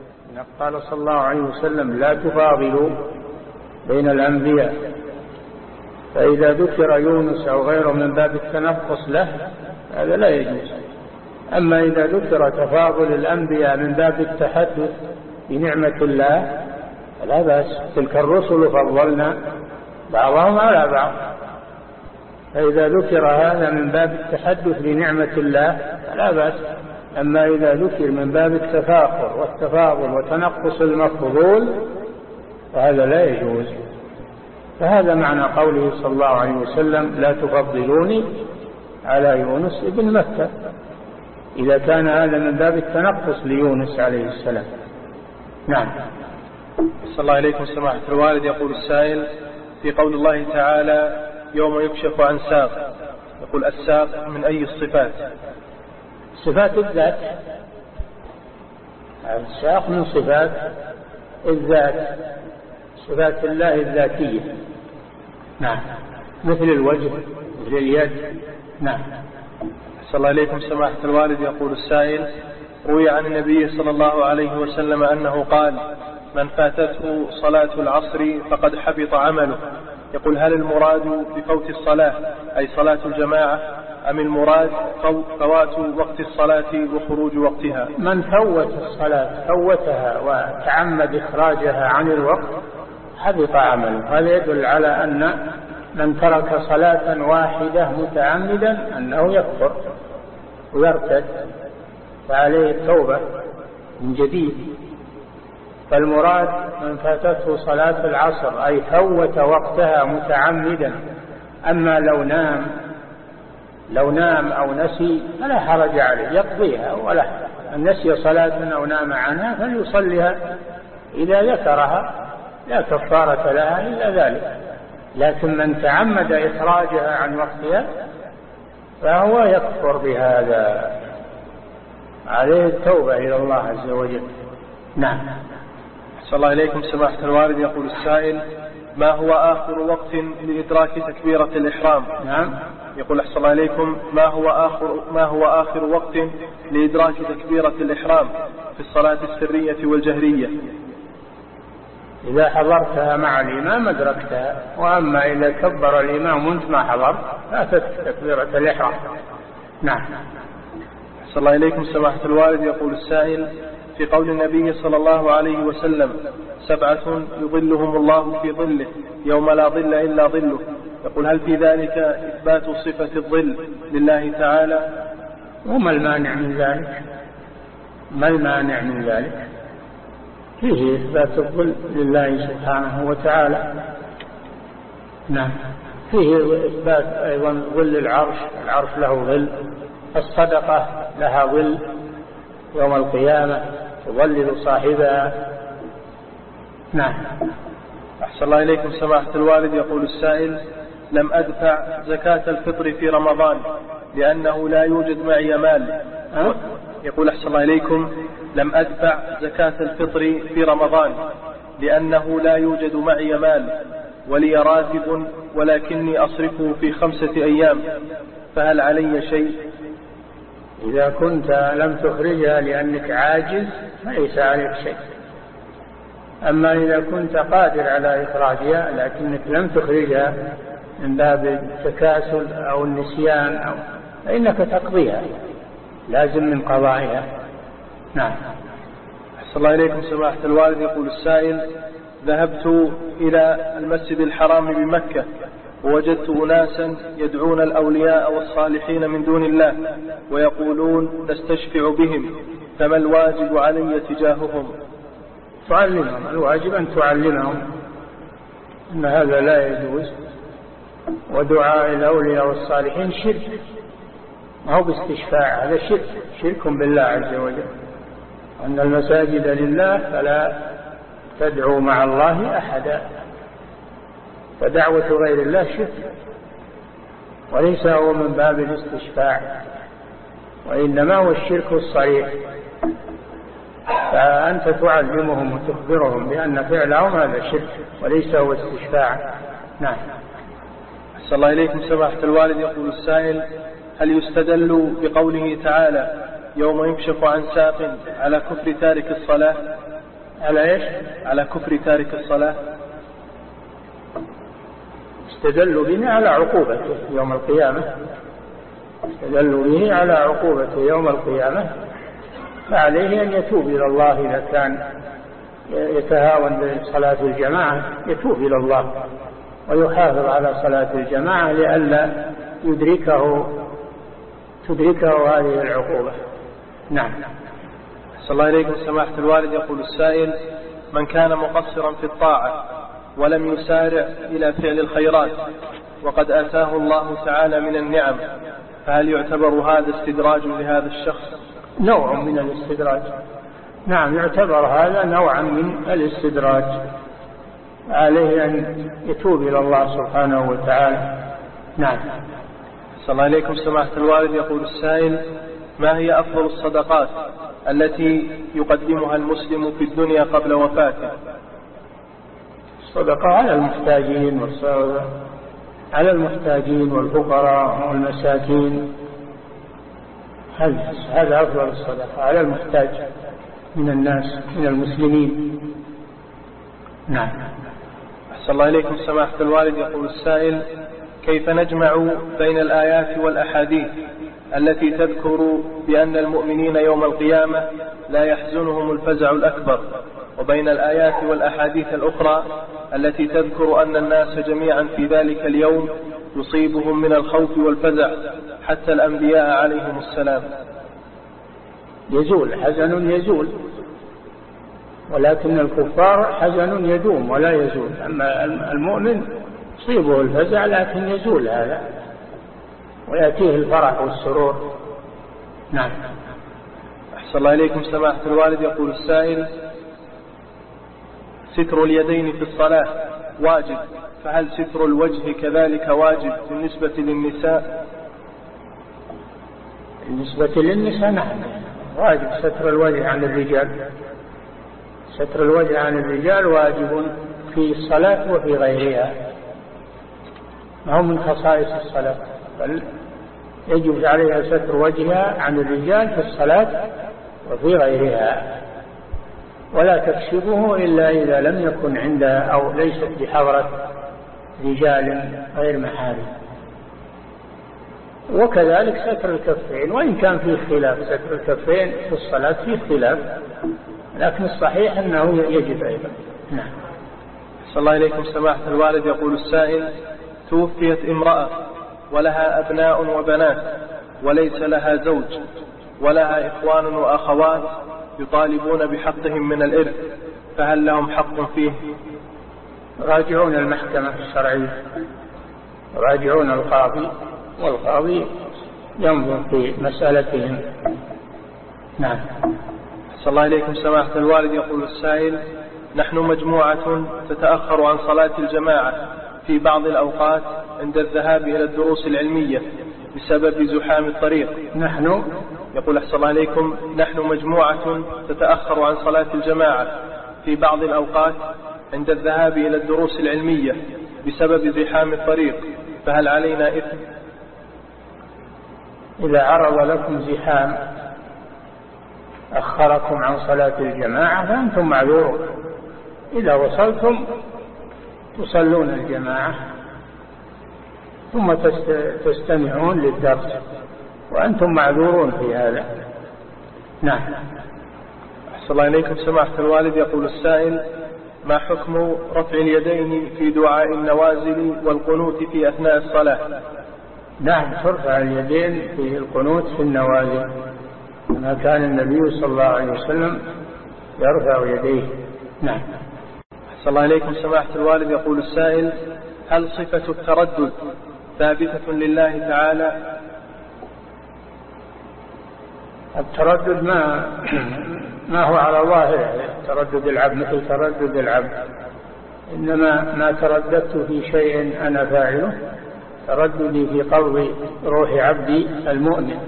D: قال صلى الله عليه وسلم لا تفاضلوا بين الأنبياء. فإذا ذكر يونس أو غيره من باب التنقص له هذا لا يجوز. أما إذا ذكر تفاضل الأنبياء من باب التحدث بنعمة الله فلا بأس. تلك الرسل فضلنا بعضهم على بعض. فإذا ذكر هذا من باب التحدث بنعمة الله فلا بأس. أما إذا ذكر من باب التفاخر والتفاضل وتنقص المفضول فهذا لا يجوز. فهذا معنى قوله صلى الله عليه وسلم لا تفضلوني على يونس ابن مكة. إذا كان هذا من باب التنقص ليونس عليه السلام. نعم.
C: صلى الله عليكم سماحة الوالد يقول السائل في قول الله تعالى يوم يكشف عن ساق. يقول الساق من أي الصفات؟
D: صفات الذات. الساق من صفات الذات صفات الله الذاتية. نعم. مثل الوجه مثل اليد. نعم.
C: صلى الله عليكم سماحة الوالد يقول السائل روي عن النبي صلى الله عليه وسلم أنه قال من فاتته صلاة العصر فقد حبط عمله. يقول هل المراد بفوت الصلاة أي صلاة الجماعة أم المراد فوات وقت الصلاة وخروج وقتها؟
D: من فوت الصلاة فوتها وتعمد إخراجها عن الوقت حبط عمله. هذا يدل على أن من ترك صلاة واحدة متعمدا أنه يكفر. ويرتد فعليه التوبة من جديد. فالمراد من فاتته صلاة العصر أي فوت وقتها متعمدا. أما لو نام لو نام أو نسي فلا حرج عليه يقضيها ولا نسي صلاة أو نام عنها فليصليها. إذا ذكرها لا كفارة لها إلا ذلك. لكن من تعمد إخراجها عن وقتها فهو يكفر بهذا. عليه التوبة إلى الله عز وجل. نعم.
C: صلى الله إليكم سماحة الوالد. يقول السائل ما هو آخر وقت لإدراك تكبيرة الإحرام؟
D: نعم.
C: يقول أحسن الله إليكم ما هو آخر ما هو آخر وقت لإدراك تكبيرة الإحرام في الصلاة السرية والجهرية؟
D: إذا حضرتها مع الإمام أدركتها وأما إذا كبر الإمام وأنت ما حضرت فاتت تكبيرة الإحرام. نعم.
C: أحسن الله إليكم سماحة الوالد يقول السائل في قول النبي صلى الله عليه وسلم سبعة يظلهم الله في ظله يوم لا ظل إلا ظله. يقول هل في ذلك إثبات صفة الظل لله تعالى؟
D: وما المانع من ذلك؟ ما المانع من ذلك؟ فيه إثبات الظل لله سبحانه وتعالى. نعم. فيه إثبات أيضا ظل العرش العرش له ظل الصدقة لها ظل يوم القيامة تظلل صاحبها. نعم.
C: أحسن الله إليكم سماحة الوالد. يقول السائل لم أدفع زكاة الفطر في رمضان لأنه لا يوجد معي مال؟ يقول أحسن الله إليكم لم أدفع زكاة الفطر في رمضان لأنه لا يوجد معي مال ولي راتب ولكني أصرفه في خمسة أيام فهل علي شيء؟
D: إذا كنت لم تخرجها لأنك عاجز فليس عليك شيء. أما إذا كنت قادر على إخراجها لكنك لم تخرجها من باب التكاسل أو النسيان أو فإنك تقضيها. لازم من قضائها. نعم.
C: أحسن الله إليكم سماحة الوالد. يقول السائل ذهبت إلى المسجد الحرام بمكة ووجدت أناسا يدعون الأولياء والصالحين من دون الله ويقولون نستشفع بهم فما الواجب علي تجاههم؟
D: تعلمهم. الواجب أن تعلمهم أن هذا لا يجوز. ودعاء الأولياء والصالحين شرك. ما هو باستشفاع هذا شرك شرك بالله عز وجل. أن المساجد لله فلا تدعوا مع الله أحدا. فدعوة غير الله شرك. وليس هو من باب الاستشفاع وإنما هو الشرك الصريح. فأنت تعلمهم وتخبرهم بأن فعلهم هذا شرك وليس هو استشفاع. نعم.
C: أحسن الله إليكم سماحة الوالد يقول السائل هل يستدل بقوله تعالى يوم يكشف عن ساق على كفر تارك الصلاة؟
D: على إيش؟
C: على كفر تارك الصلاة.
D: استدلوا به على عقوبته يوم القيامة. استدلوا به على عقوبته يوم القيامة. فعليه أن يتوب إلى الله إذا كان يتهاون بصلاة الجماعة. يتوب إلى الله ويحافظ على صلاة الجماعة لئلا يدركه تدركه هذه العقوبة. نعم.
C: صلى الله عليكم. سماحة الوالد يقول السائل من كان مقصرا في الطاعة ولم يسارع إلى فعل الخيرات وقد آتاه الله تعالى من النعم فهل يعتبر هذا استدراج لهذا الشخص؟
D: نوع من الاستدراج. نعم يعتبر هذا نوعا من الاستدراج. عليه أن يتوب إلى الله سبحانه وتعالى. نعم.
C: صلى الله عليكم سماحة الوالد. يقول السائل ما هي أفضل الصدقات التي يقدمها المسلم في الدنيا قبل وفاته؟
D: الصدقة على المحتاجين على المحتاجين والفقراء والمساكين. هذا أفضل الصدقة على المحتاج من الناس من المسلمين. نعم.
C: أحسن الله إليكم سماحة الوالد. يقول السائل كيف نجمع بين الآيات والأحاديث التي تذكر بأن المؤمنين يوم القيامة لا يحزنهم الفزع الأكبر وبين الآيات والأحاديث الأخرى التي تذكر أن الناس جميعا في ذلك اليوم يصيبهم من الخوف والفزع حتى الأنبياء عليهم السلام.
D: يزول حزن يزول ولكن الكفار حزن يدوم ولا يزول. أما المؤمن يصيبه الفزع لكن يزول هذا ويأتيه الفرح والسرور. نعم.
C: أحسن الله إليكم سماحة الوالد. يقول السائل ستر اليدين في الصلاة واجب فهل ستر الوجه كذلك واجب بالنسبة للنساء؟
D: بالنسبة للنساء نعم. واجب ستر الوجه عن الرجال. ستر الوجه عن الرجال واجب في الصلاة وفي غيرها. ما هو من خصائص الصلاة. بل يجب عليها ستر وجهها عن الرجال في الصلاة وفي غيرها. ولا تكشفه إلا إذا لم يكن عندها أو ليست بحضرة رجال غير محارم. وكذلك ستر الكفين وإن كان فيه خلاف ستر الكفين في الصلاة فيه خلاف. لكن الصحيح أنه يجب أيضا. نعم.
C: صلى الله إليكم سماحة الوالد يقول السائل توفيت امرأة ولها أبناء وبنات وليس لها زوج ولها إخوان وأخوات يطالبون بحقهم من الإرث فهل لهم حق فيه؟
D: راجعون المحكمة الشرعية. راجعون القاضي والقاضي ينظر في مسألتهم. نعم.
C: صلى الله إليكم سماحة الوالد يقول السائل نحن مجموعة تتأخر عن صلاة الجماعة في بعض الأوقات عند الذهاب إلى الدروس العلمية بسبب زحام الطريق.
D: نحن؟
C: يقول أحسن الله عليكم نحن مجموعة تتأخر عن صلاة الجماعة في بعض الأوقات عند الذهاب إلى الدروس العلمية بسبب زحام الطريق. فهل علينا إثم
D: إذا عرض لكم زحام أخركم عن صلاة الجماعة فأنتم معذورون. إذا وصلتم تصلون الجماعة ثم تستمعون للدرس وأنتم معذورون في هذا. نعم.
C: أحسن الله إليكم. سماحة الوالد يقول السائل ما حكم رفع اليدين في دعاء النوازل والقنوت في أثناء الصلاة؟
D: نعم ترفع اليدين في القنوت في النوازل كما كان النبي صلى الله عليه وسلم يرفع يديه. نعم.
C: أحسن الله إليكم سماحة الوالد. يقول السائل هل صفة التردد ثابتة لله تعالى؟
D: التردد ما <clears throat> ما هو على ظاهره تردد العبد مثل تردد العبد. إنما ما ترددت في شيء أنا فاعله ترددي في قبض روح عبدي المؤمن.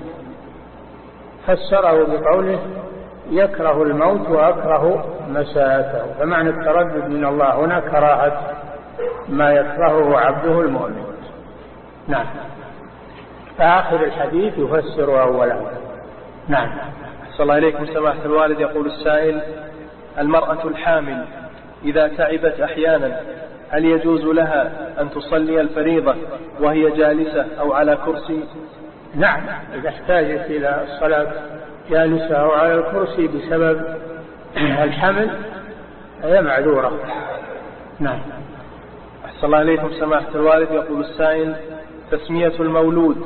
D: فسره بقوله يكره الموت وأكره مساءته فمعنى التردد من الله هنا كراهة ما يكرهه عبده المؤمن. نعم. فآخر الحديث يفسر أوله نعم.
C: صلى الله إليكم سماحة الوالد. يقول السائل المرأة الحامل إذا تعبت أحيانا هل يجوز لها أن تصلي الفريضة وهي جالسة أو على كرسي؟
D: نعم. إذا احتاجت إلى الصلاة جالسة أو على الكرسي بسبب الحمل هي معذورة. نعم.
C: أحسن الله إليكم سماحة الوالد. يقول السائل تسمية المولود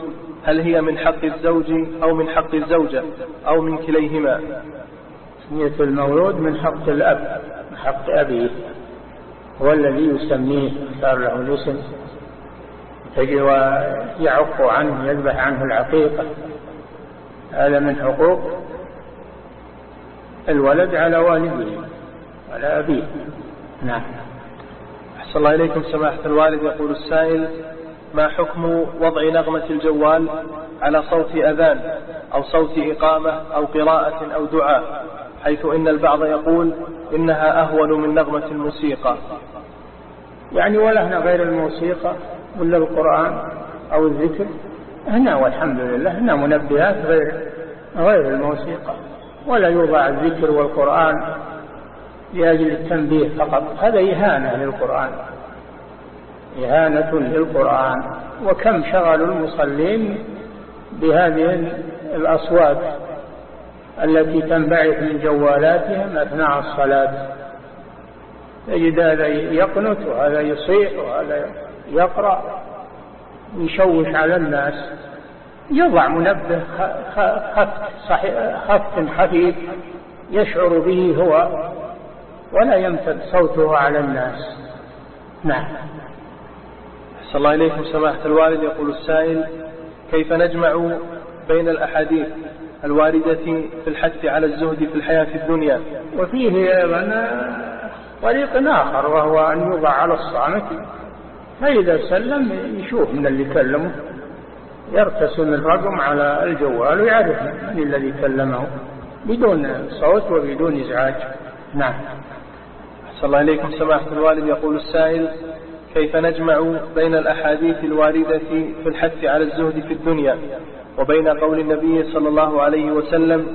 C: هل هي من حق الزوج أو من حق الزوجة أو من كليهما؟
D: تسمية المولود من حق الأب من حق أبيه هو الذي يسميه صار له الاسم. ويعق عنه يذبح عنه العقيقة. هذا من حقوق الولد على والده على أبيه. نعم.
C: أحسن الله إليكم سماحة الوالد. يقول السائل ما حكم وضع نغمة الجوال على صوت أذان أو صوت إقامة أو قراءة أو دعاء؟ حيث إن البعض يقول إنها أهون من نغمة الموسيقى.
D: يعني ولهنا غير الموسيقى ولا القرآن أو الذكر؟ هنا والحمد لله هنا منبهات غير غير الموسيقى ولا يوضع الذكر والقرآن لأجل التنبيه فقط هذا إهانة للقرآن إهانة للقرآن. وكم شغلوا المصلين بهذه الأصوات التي تنبعث من جوالاتهم أثناء الصلاة. تجد هذا يقنت وهذا يصيح وهذا يقرأ. يشوش على الناس. يضع منبه خفت, خفت خفيف يشعر به هو ولا يمتد صوته على الناس. نعم.
C: أحسن الله إليكم سماحة الوالد. يقول السائل كيف نجمع بين الأحاديث الواردة في الحث على الزهد في الحياة الدنيا؟
D: وفيه أيضا طريق آخر وهو أن يوضع على الصامت. فإذا سلم يشوف من اللي كلمه. يرتسم الرقم على الجوال ويعرف من الذي كلمه. بدون صوت وبدون إزعاج. نعم.
C: أحسن الله إليكم سماحة الوالد. يقول السائل كيف نجمع بين الأحاديث الواردة في الحث على الزهد في الدنيا وبين قول النبي صلى الله عليه وسلم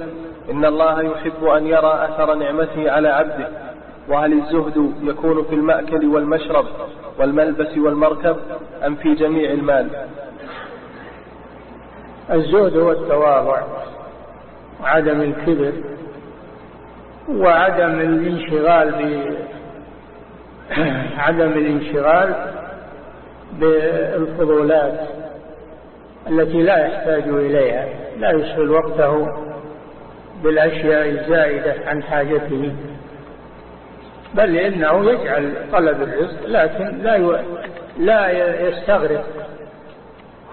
C: إن الله يحب أن يرى أثر نعمته على عبده وهل الزهد يكون في المأكل والمشرب؟ والملبس والمركب أم في جميع المال؟
D: الزهد هو التواضع وعدم الكبر وعدم الانشغال ب <clears throat> عدم الانشغال بالفضولات التي لا يحتاج إليها لا يشغل وقته بالأشياء الزائدة عن حاجته. بل إنه يجعل طلب الرزق لكن لا لا يستغرق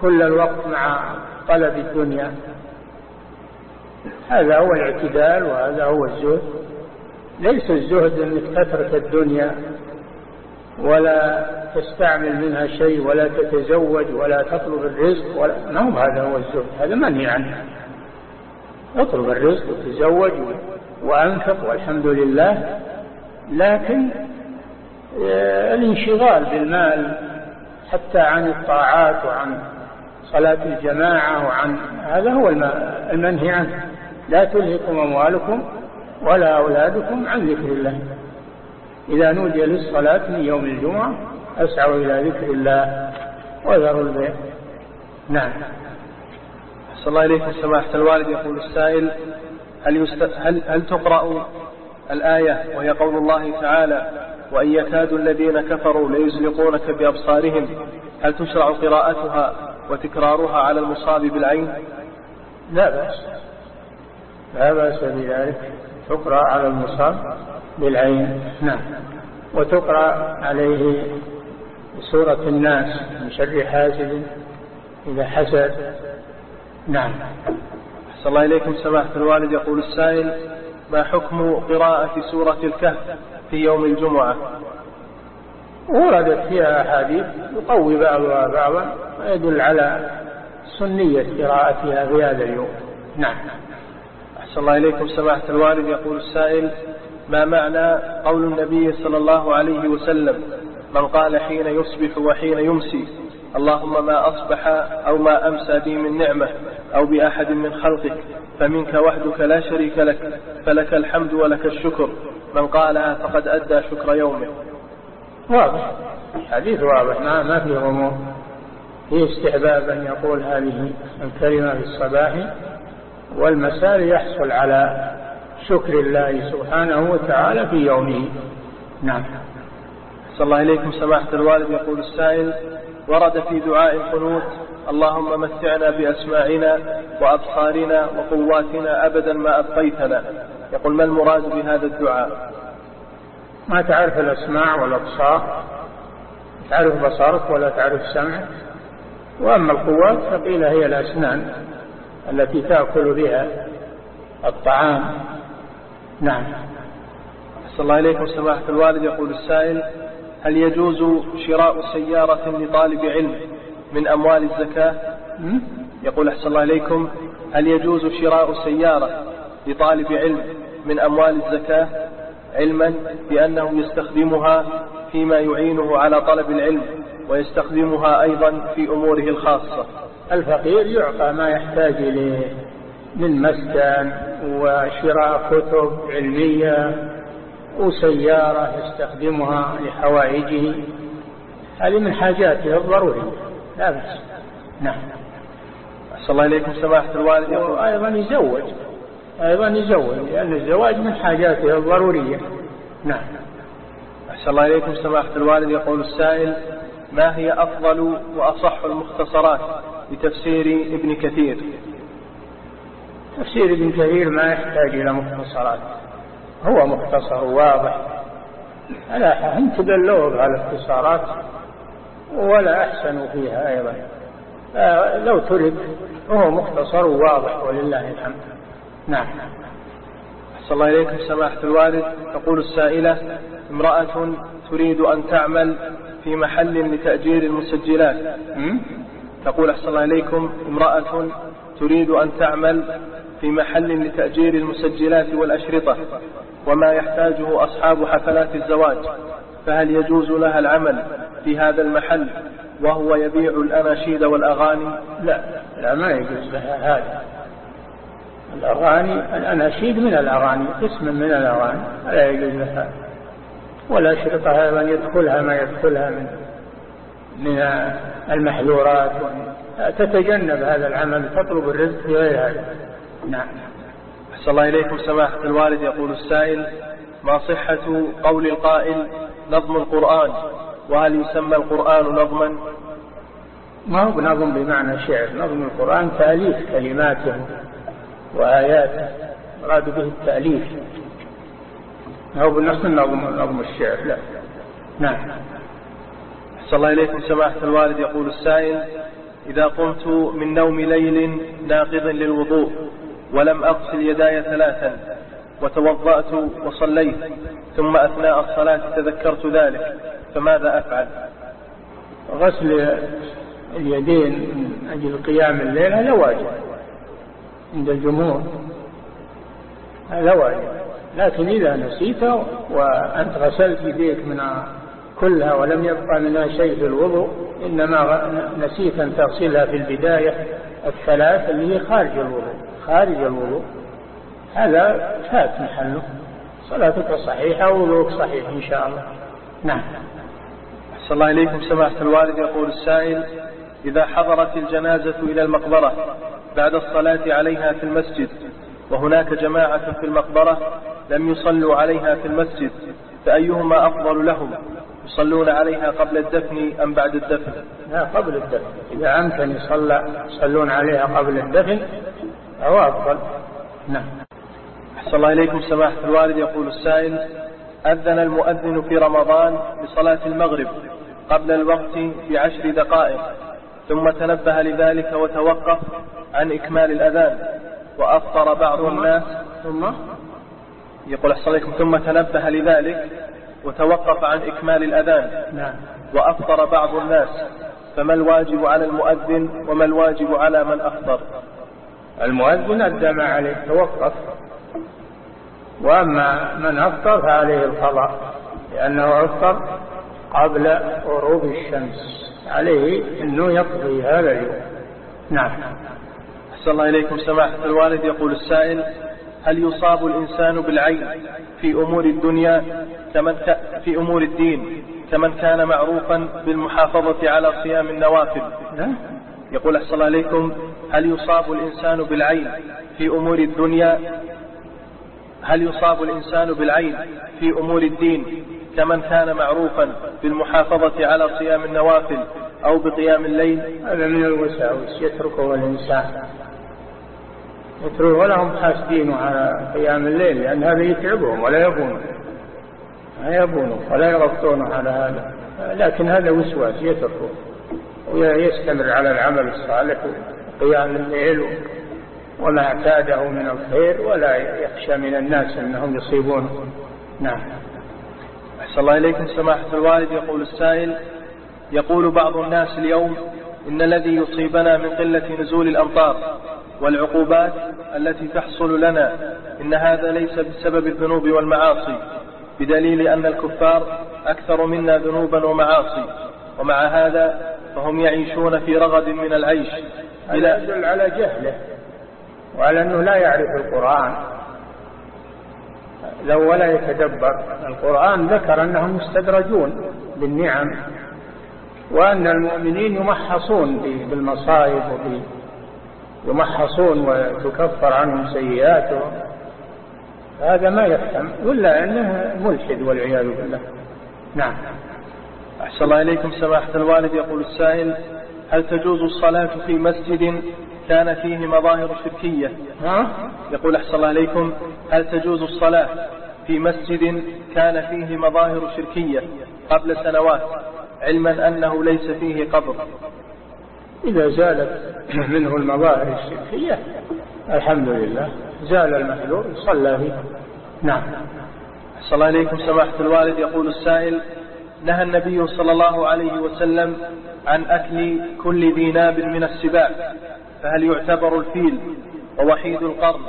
D: كل الوقت مع طلب الدنيا. هذا هو الاعتدال وهذا هو الزهد. ليس الزهد إنك تترك الدنيا ولا تستعمل منها شيء ولا تتزوج ولا تطلب الرزق ولا ما هو هذا هو الزهد هذا منهي عنه. اطلب الرزق وتزوج وأنفق والحمد لله. لكن آه، الانشغال بالمال حتى عن الطاعات وعن صلاة الجماعة وعن هذا هو المنهي عنه. لا تلهكم أموالكم ولا أولادكم عن ذكر الله. إذا نودي للصلاة من يوم الجمعة أسعوا إلى ذكر الله وذروا البيع. نعم.
C: صلى الله إليكم سماحة الوالد. يقول السائل هل. هل... هل تقرأ الآية وهي قول الله تعالى وإن يكاد الذين كفروا ليزلقونك بأبصارهم هل تشرع قراءتها وتكرارها على المصاب بالعين؟
D: لا بأس. لا بأس بذلك. تقرأ على المصاب بالعين. نعم. وتقرأ عليه سورة الناس من شر حاسد إذا حسد. نعم.
C: أحسن الله إليكم. سماحة الوالد يقول السائل ما حكم قراءة سورة الكهف في يوم الجمعة؟
D: وردت فيها أحاديث يقوي بعضها بعضا ويدل على سنية قراءتها في هذا اليوم. نعم.
C: أحسن الله إليكم. سماحة الوالد يقول السائل ما معنى قول النبي صلى الله عليه وسلم من قال حين يصبح وحين يمسي اللهم ما أصبح أو ما أمسى بي من نعمة أو بأحد من خلقك فمنك وحدك لا شريك لك فلك الحمد ولك الشكر. من قالها فقد أدى شكر يومه.
D: واضح. حديث واضح. ما, ما فيه غموض. في استحباب أن يقول هذه الكلمة في الصباح. والمساء يحصل على شكر الله سبحانه وتعالى في يومه. نعم.
C: صلى الله إليكم سماحة الوالد يقول السائل. ورد في دعاء القنوت اللهم متعنا بأسماعنا وأبصارنا وقواتنا أبدا ما أبقيتنا. يقول ما المراد بهذا الدعاء؟
D: ما تعرف الأسماع والأبصار؟ تعرف بصرك ولا تعرف سمعك؟ وأما القوات فقيل هي الأسنان التي تأكل بها الطعام. نعم.
C: صلى الله إليكم سماحة الوالد يقول السائل هل يجوز شراء سيارة لطالب علم؟ من أموال الزكاة. يقول أحسن الله إليكم هل يجوز شراء سيارة لطالب علم من أموال الزكاة؟ علما بأنه يستخدمها فيما يعينه على طلب العلم ويستخدمها أيضا في أموره الخاصة.
D: الفقير يعطى ما يحتاج إليه من مسكن وشراء كتب علمية وسيارة يستخدمها لحوائجه. هذه من حاجاته الضرورية. لا بأس نعم.
C: أحسن الله إليكم سماحة الوالد. يقول
D: أيضا يزوج. أيضا يزوج لأن الزواج من حاجاته الضرورية. نعم.
C: أحسن الله إليكم سماحة الوالد. يقول السائل ما هي أفضل وأصح المختصرات لتفسير ابن كثير؟
D: تفسير ابن كثير ما يحتاج إلى مختصرات. هو مختصر واضح. لا هم تدلوا على الاختصارات ولا أحسنوا فيها أيضا. لو ترك هو مختصر واضح ولله الحمد. نعم.
C: أحسن الله إليكم سماحة الوالد. تقول السائلة امرأة تريد أن تعمل في محل لتأجير المسجلات. تقول أحسن الله إليكم امرأة تريد أن تعمل في محل لتأجير المسجلات والأشرطة وما يحتاجه أصحاب حفلات الزواج فهل يجوز لها العمل؟ في هذا المحل وهو يبيع الأناشيد والأغاني؟
D: لا. لا ما يجوز لها هذا. الأغاني الأناشيد من الأغاني قسم من الأغاني لا يجوز لها ولا شرطة أيضا يدخلها ما يدخلها من من المحذورات. تتجنب هذا العمل تطلب الرزق في غير هذا. نعم.
C: أحسن الله إليكم سماحة الوالد يقول السائل ما صحة قول القائل نظم القرآن؟ وهل يسمى القرآن نظما؟
D: ما هو نظم بمعنى شعر نظم القرآن تأليف كلماته وآياته مراد به التأليف. ما هو بنفس النظم نظم الشعر؟ لا. نعم.
C: أحسن الله إليكم سماحة الوالد. يقول السائل إذا قمت من نوم ليل ناقض للوضوء ولم أغسل يداي ثلاثا وتوضأت وصليت ثم أثناء الصلاة تذكرت ذلك فماذا أفعل؟
D: غسل اليدين من أجل قيام الليل هذا واجب عند الجمهور. هذا واجب. لكن إذا نسيت وأنت غسلت يديك من كلها ولم يبقى منها شيء في الوضوء إنما نسيت أن تغسلها في البداية الثلاث اللي هي خارج الوضوء خارج الوضوء. هذا فات محله. صلاتك صحيحة ووضوءك صحيح إن شاء الله. نعم.
C: أحسن الله إليكم سماحة الوالد يقول السائل إذا حضرت الجنازة إلى المقبرة بعد الصلاة عليها في المسجد وهناك جماعة في المقبرة لم يصلوا عليها في المسجد فأيهما أفضل لهم؟ يصلون عليها قبل الدفن أم بعد الدفن؟
D: لا قبل الدفن. إذا أمكن يصلى يصلون عليها قبل الدفن فهو أفضل. نعم.
C: أحسن الله إليكم سماحة الوالد يقول السائل أذن المؤذن في رمضان بصلاة المغرب. قبل الوقت بعشر دقائق ثم تنبه لذلك وتوقف عن إكمال الأذان وأفطر بعض الناس.
D: ثم؟
C: يقول أحسن عليكم ثم تنبه لذلك وتوقف عن إكمال الأذان.
D: نعم.
C: وأفطر بعض الناس. فما الواجب على المؤذن وما الواجب على من أفطر؟
D: المؤذن أدى ما عليه توقف. وأما من أفطر فعليه القضاء لأنه أفطر. قبل غروب الشمس. عليه أنه يقضي هذا اليوم. نعم.
C: أحسن الله إليكم. سماحة الوالد يقول السائل هل يصاب الإنسان بالعين في أمور الدنيا كمن في أمور الدين كمن كان معروفا بالمحافظة على صيام النوافل؟
D: نعم.
C: يقول أحسن الله عليكم هل يصاب الإنسان بالعين في أمور الدنيا؟ هل يصاب الإنسان بالعين في أمور الدين كمن كان معروفا بالمحافظة على صيام النوافل أو بقيام الليل.
D: هذا من الوساوس يتركه الإنسان يتركه ولا هم حاسبين على قيام الليل لأن هذا يتعبهم ولا يبون ما يبونه ولا يغطونه على هذا. لكن هذا وسواس يتركه ويستمر على العمل الصالح وقيام الليل وما اعتاده من الخير ولا يخشى من الناس أنهم يصيبونه. نعم.
C: أحسن الله إليكم سماحة الوالد يقول السائل يقول بعض الناس اليوم إن الذي يصيبنا من قلة نزول الأمطار والعقوبات التي تحصل لنا إن هذا ليس بسبب الذنوب والمعاصي بدليل أن الكفار أكثر منا ذنوبا ومعاصي ومع هذا فهم يعيشون في رغد من العيش.
D: بلا يدل على جهله وعلى أنه لا يعرف القرآن. لو ولا يتدبر القرآن ذكر أنهم مستدرجون بالنعم وأن المؤمنين يمحصون بالمصائب يمحصون وتكفر عنهم سيئاتهم. هذا ما يفهم ولا أنه ملحد والعياذ بالله. نعم.
C: أحسن الله إليكم سماحة الوالد يقول السائل هل تجوز الصلاة في مسجد كان فيه مظاهر شركية.
D: ها؟
C: يقول أحسن الله إليكم هل تجوز الصلاة في مسجد كان فيه مظاهر شركية قبل سنوات علما أنه ليس فيه قبر؟
D: إذا زالت منه المظاهر الشركية الحمد لله زال المحذور صلى فيه. نعم.
C: صلى الله عليكم سماحة الوالد يقول السائل نهى النبي صلى الله عليه وسلم عن أكل كل ذي ناب من السباع. فهل يعتبر الفيل ووحيد القرن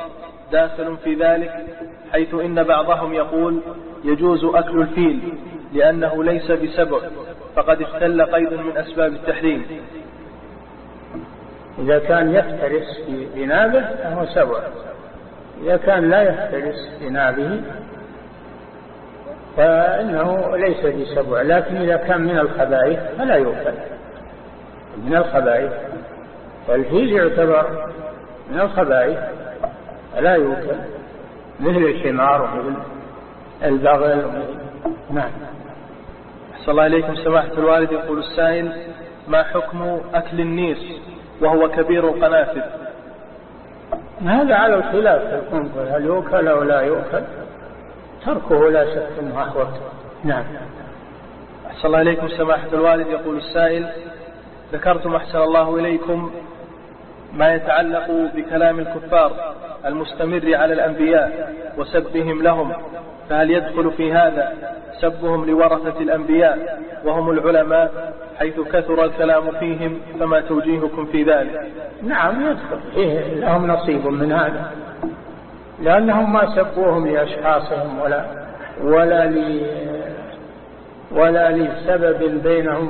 C: داخل في ذلك؟ حيث إن بعضهم يقول يجوز أكل الفيل لأنه ليس بسبع فقد اختل قيد من أسباب التحريم.
D: إذا كان يفترس في ذنابه فهو سبع. إذا كان لا يفترس في نابه فإنه ليس بسبع لكن إذا كان من الخبائث فلا يؤكل. من الخبائث. فالفيل يعتبر من الخبائث فلا يؤكل مثل الحمار ومثل البغل ومثل نعم.
C: أحسن الله إليكم. سماحة الوالد يقول السائل ما حكم أكل النيس وهو كبير القنافذ؟
D: هذا على الخلاف في القنفذ هل يؤكل أو لا يؤكل؟ تركه لا شك أنه أحوط. نعم.
C: أحسن الله إليكم. سماحة الوالد يقول السائل ذكرتم أحسن الله إليكم ما يتعلق بكلام الكفار المستمر على الأنبياء وسبهم لهم فهل يدخل في هذا سبهم لورثة الأنبياء وهم العلماء حيث كثر الكلام فيهم فما توجيهكم في ذلك؟
D: نعم يدخل. فيه لهم نصيب من هذا. لأنهم ما سبوهم لأشخاصهم ولا ولا ل ولا لسبب بينهم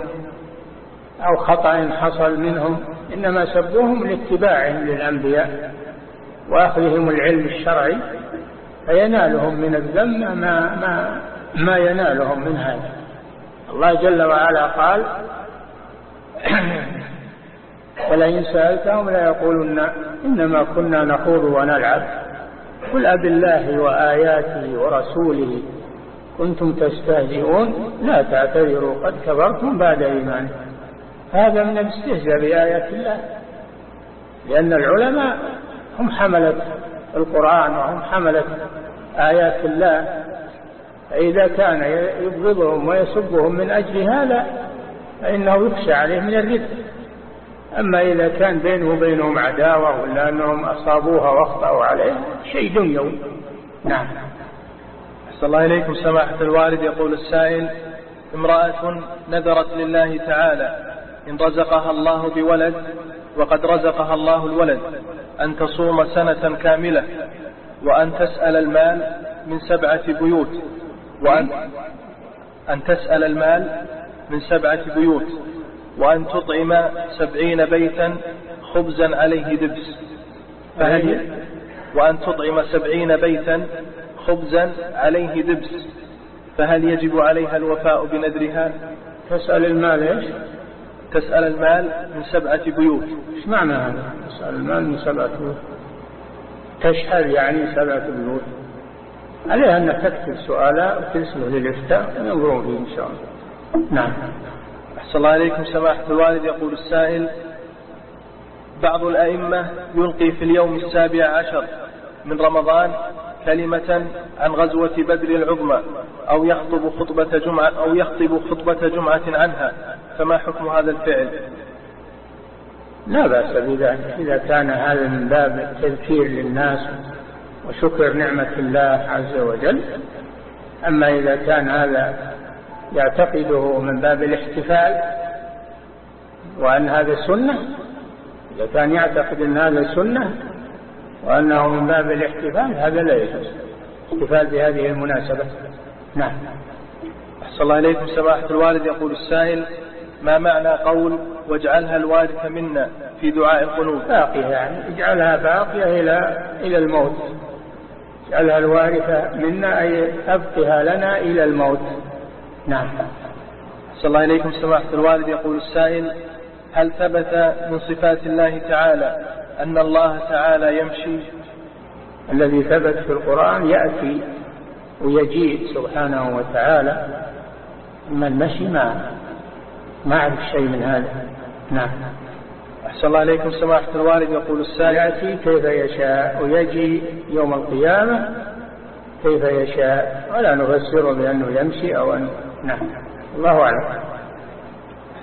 D: أو خطأ حصل منهم. إنما سبوهم لاتباعهم للأنبياء وأخذهم العلم الشرعي فينالهم من الذم ما, ما, ما ينالهم من هذا. الله جل وعلا قال ولئن سألتهم ليقولن إنما كنا نخوض ونلعب. قل أب الله وآياته ورسوله كنتم تستهزئون. لا تعتذروا قد كبرتم بعد إيمانكم. هذا من الاستهزاء بآيات الله. لأن العلماء هم حملة القرآن وهم حملة آيات الله. فإذا كان يبغضهم ويسبهم من أجل هذا فإنه يخشى عليه من الرد أما إذا كان بينه وبينهم عداوة ولا أنهم أصابوها وأخطأوا عليها شيء دنيوي. نعم.
C: أحسن الله إليكم سماحة الوالد يقول السائل امرأة نذرت لله تعالى إن رزقها الله بولد وقد رزقها الله الولد أن تصوم سنة كاملة وأن تسأل المال من سبعة بيوت وأن أن تسأل المال من سبعة بيوت وأن تطعم سبعين بيتا خبزا عليه دبس. فهل وأن تطعم سبعين بيتا خبزا عليه دبس. فهل يجب عليها الوفاء بنذرها؟
D: تسأل المال إيش؟
C: تسأل المال من سبعة بيوت.
D: إيش معنى هذا؟ تسأل المال من سبعة بيوت. تشهد يعني سبعة بيوت. عليها أن تكتب سؤالا وترسله للإفتاء وينظرون فيه إن شاء الله. نعم.
C: أحسن الله عليكم سماحة الوالد. يقول السائل بعض الأئمة يلقي في اليوم السابع عشر من رمضان كلمة عن غزوة بدر العظمى أو يخطب خطبة جمعة أو يخطب خطبة جمعة عنها فما حكم هذا الفعل؟
D: لا بأس بذلك إذا كان هذا من باب التذكير للناس وشكر نعمة الله عز وجل أما إذا كان هذا يعتقده من باب الاحتفال وأن هذا سنة إذا كان يعتقد أن هذا سنة وأنه من باب الاحتفال هذا لا يجوز. احتفال بهذه المناسبة. نعم.
C: أحسن الله إليكم سماحة الوالد. يقول السائل ما معنى قول واجعلها الوارث منا في دعاء القنوت
D: باقية يعني. اجعلها باقية إلى إلى الموت. اجعلها الوارثة منا أي أبقها لنا إلى الموت. نعم.
C: أحسن الله إليكم سماحة الوالد. يقول السائل هل ثبت من صفات الله تعالى أن الله تعالى يمشي.
D: الذي ثبت في القرآن يأتي ويجيء سبحانه وتعالى. أما المشي ما ما أعرف شيء من هذا. نعم.
C: أحسن الله عليكم سماحة الوالد. يقول السائل
D: يأتي كيف يشاء؟ ويجي يوم القيامة كيف يشاء؟ ولا نفسره بأنه يمشي أو أن نعم. الله أعلم.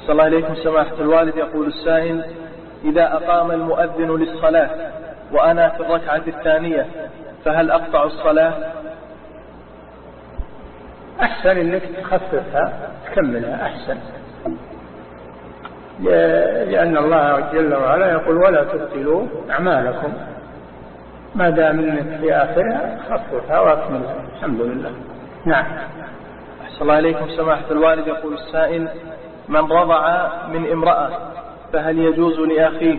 C: أحسن الله عليكم سماحة الوالد. يقول السائل إذا أقام المؤذن للصلاة وأنا في الركعة الثانية فهل أقطع الصلاة؟
D: أحسن أنك تخففها تكملها أحسن. لأن الله جل وعلا يقول ولا تبطلوا أعمالكم. ما دام إنك في آخرها خففها وأكملها. الحمد لله. نعم.
C: أحسن الله عليكم سماحة الوالد يقول السائل من رضع من امرأة فهل يجوز لأخيه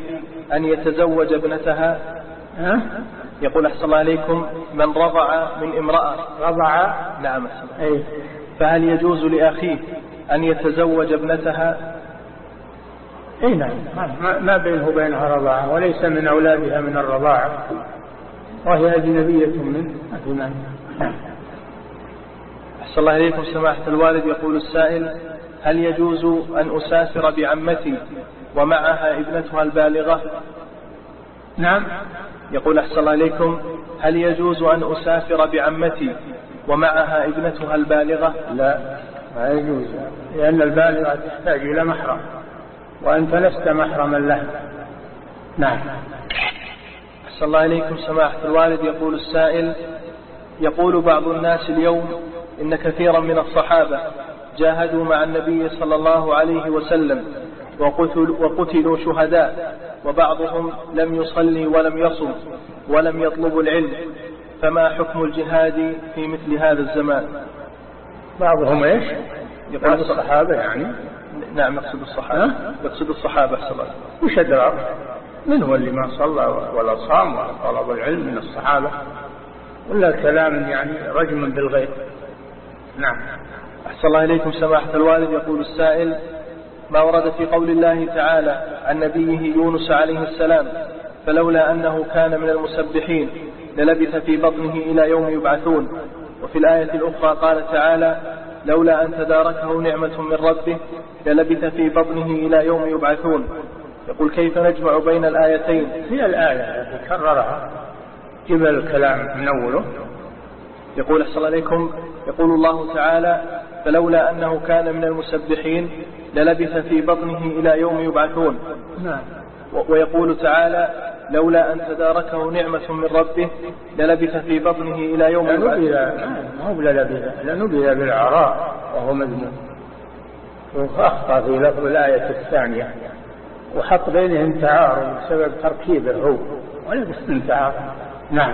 C: أن يتزوج ابنتها؟
D: ها؟
C: يقول أحسن الله عليكم من رضع من امرأة
D: رضع؟
C: نعم أحسن
D: أي.
C: فهل يجوز لأخيه أن يتزوج ابنتها؟
D: أي نعم. ما, بينه وبينها رضاعة؟ وليس من أولادها من الرضاعة. وهي أجنبية منه ما
C: أحسن الله إليكم سماحة الوالد. يقول السائل هل يجوز أن أسافر بعمتي ومعها ابنتها البالغة؟
D: نعم.
C: يقول أحسن الله إليكم هل يجوز أن أسافر بعمتي ومعها ابنتها البالغة؟
D: لا ما يجوز لأن البالغة تحتاج إلى محرم وأنت لست محرما له نعم.
C: أحسن الله إليكم سماحة الوالد. يقول السائل يقول بعض الناس اليوم إن كثيرا من الصحابة جاهدوا مع النبي صلى الله عليه وسلم وقتل وقتلوا شهداء وبعضهم لم يصلي ولم يصم ولم يطلب العلم فما حكم الجهاد في مثل هذا الزمان؟
D: بعضهم إيش؟ يقول الصحابة يعني.
C: نعم يقصد الصحابة. يقصد الصحابة الله
D: وش أدراك؟ من هو اللي ما صلى ولا صام ولا طلب العلم من الصحابة؟ ولا كلام يعني رجم بالغيب. نعم.
C: أحسن الله إليكم سماحة الوالد. يقول السائل ما ورد في قول الله تعالى عن نبيه يونس عليه السلام فلولا أنه كان من المسبحين للبث في بطنه إلى يوم يبعثون. وفي الآية الأخرى قال تعالى لولا أن تداركه نعمة من ربه للبث في بطنه إلى يوم يبعثون. يقول كيف نجمع بين الآيتين؟
D: هي الآية التي كررها جبل الكلام من أوله
C: يقول أحسن عليكم يقول الله تعالى فلولا أنه كان من المسبحين للبث في بطنه إلى يوم يبعثون.
D: نعم.
C: ويقول تعالى لولا أن تداركه نعمة من ربه للبث في بطنه إلى يوم
D: لنبذ ما هو للبث لنبذ بالعراء وهو مذموم وأخطأ في لفظ الآية الثانية وحط بينهم تعارض بسبب تركيبه هو وليس من تعارض. نعم.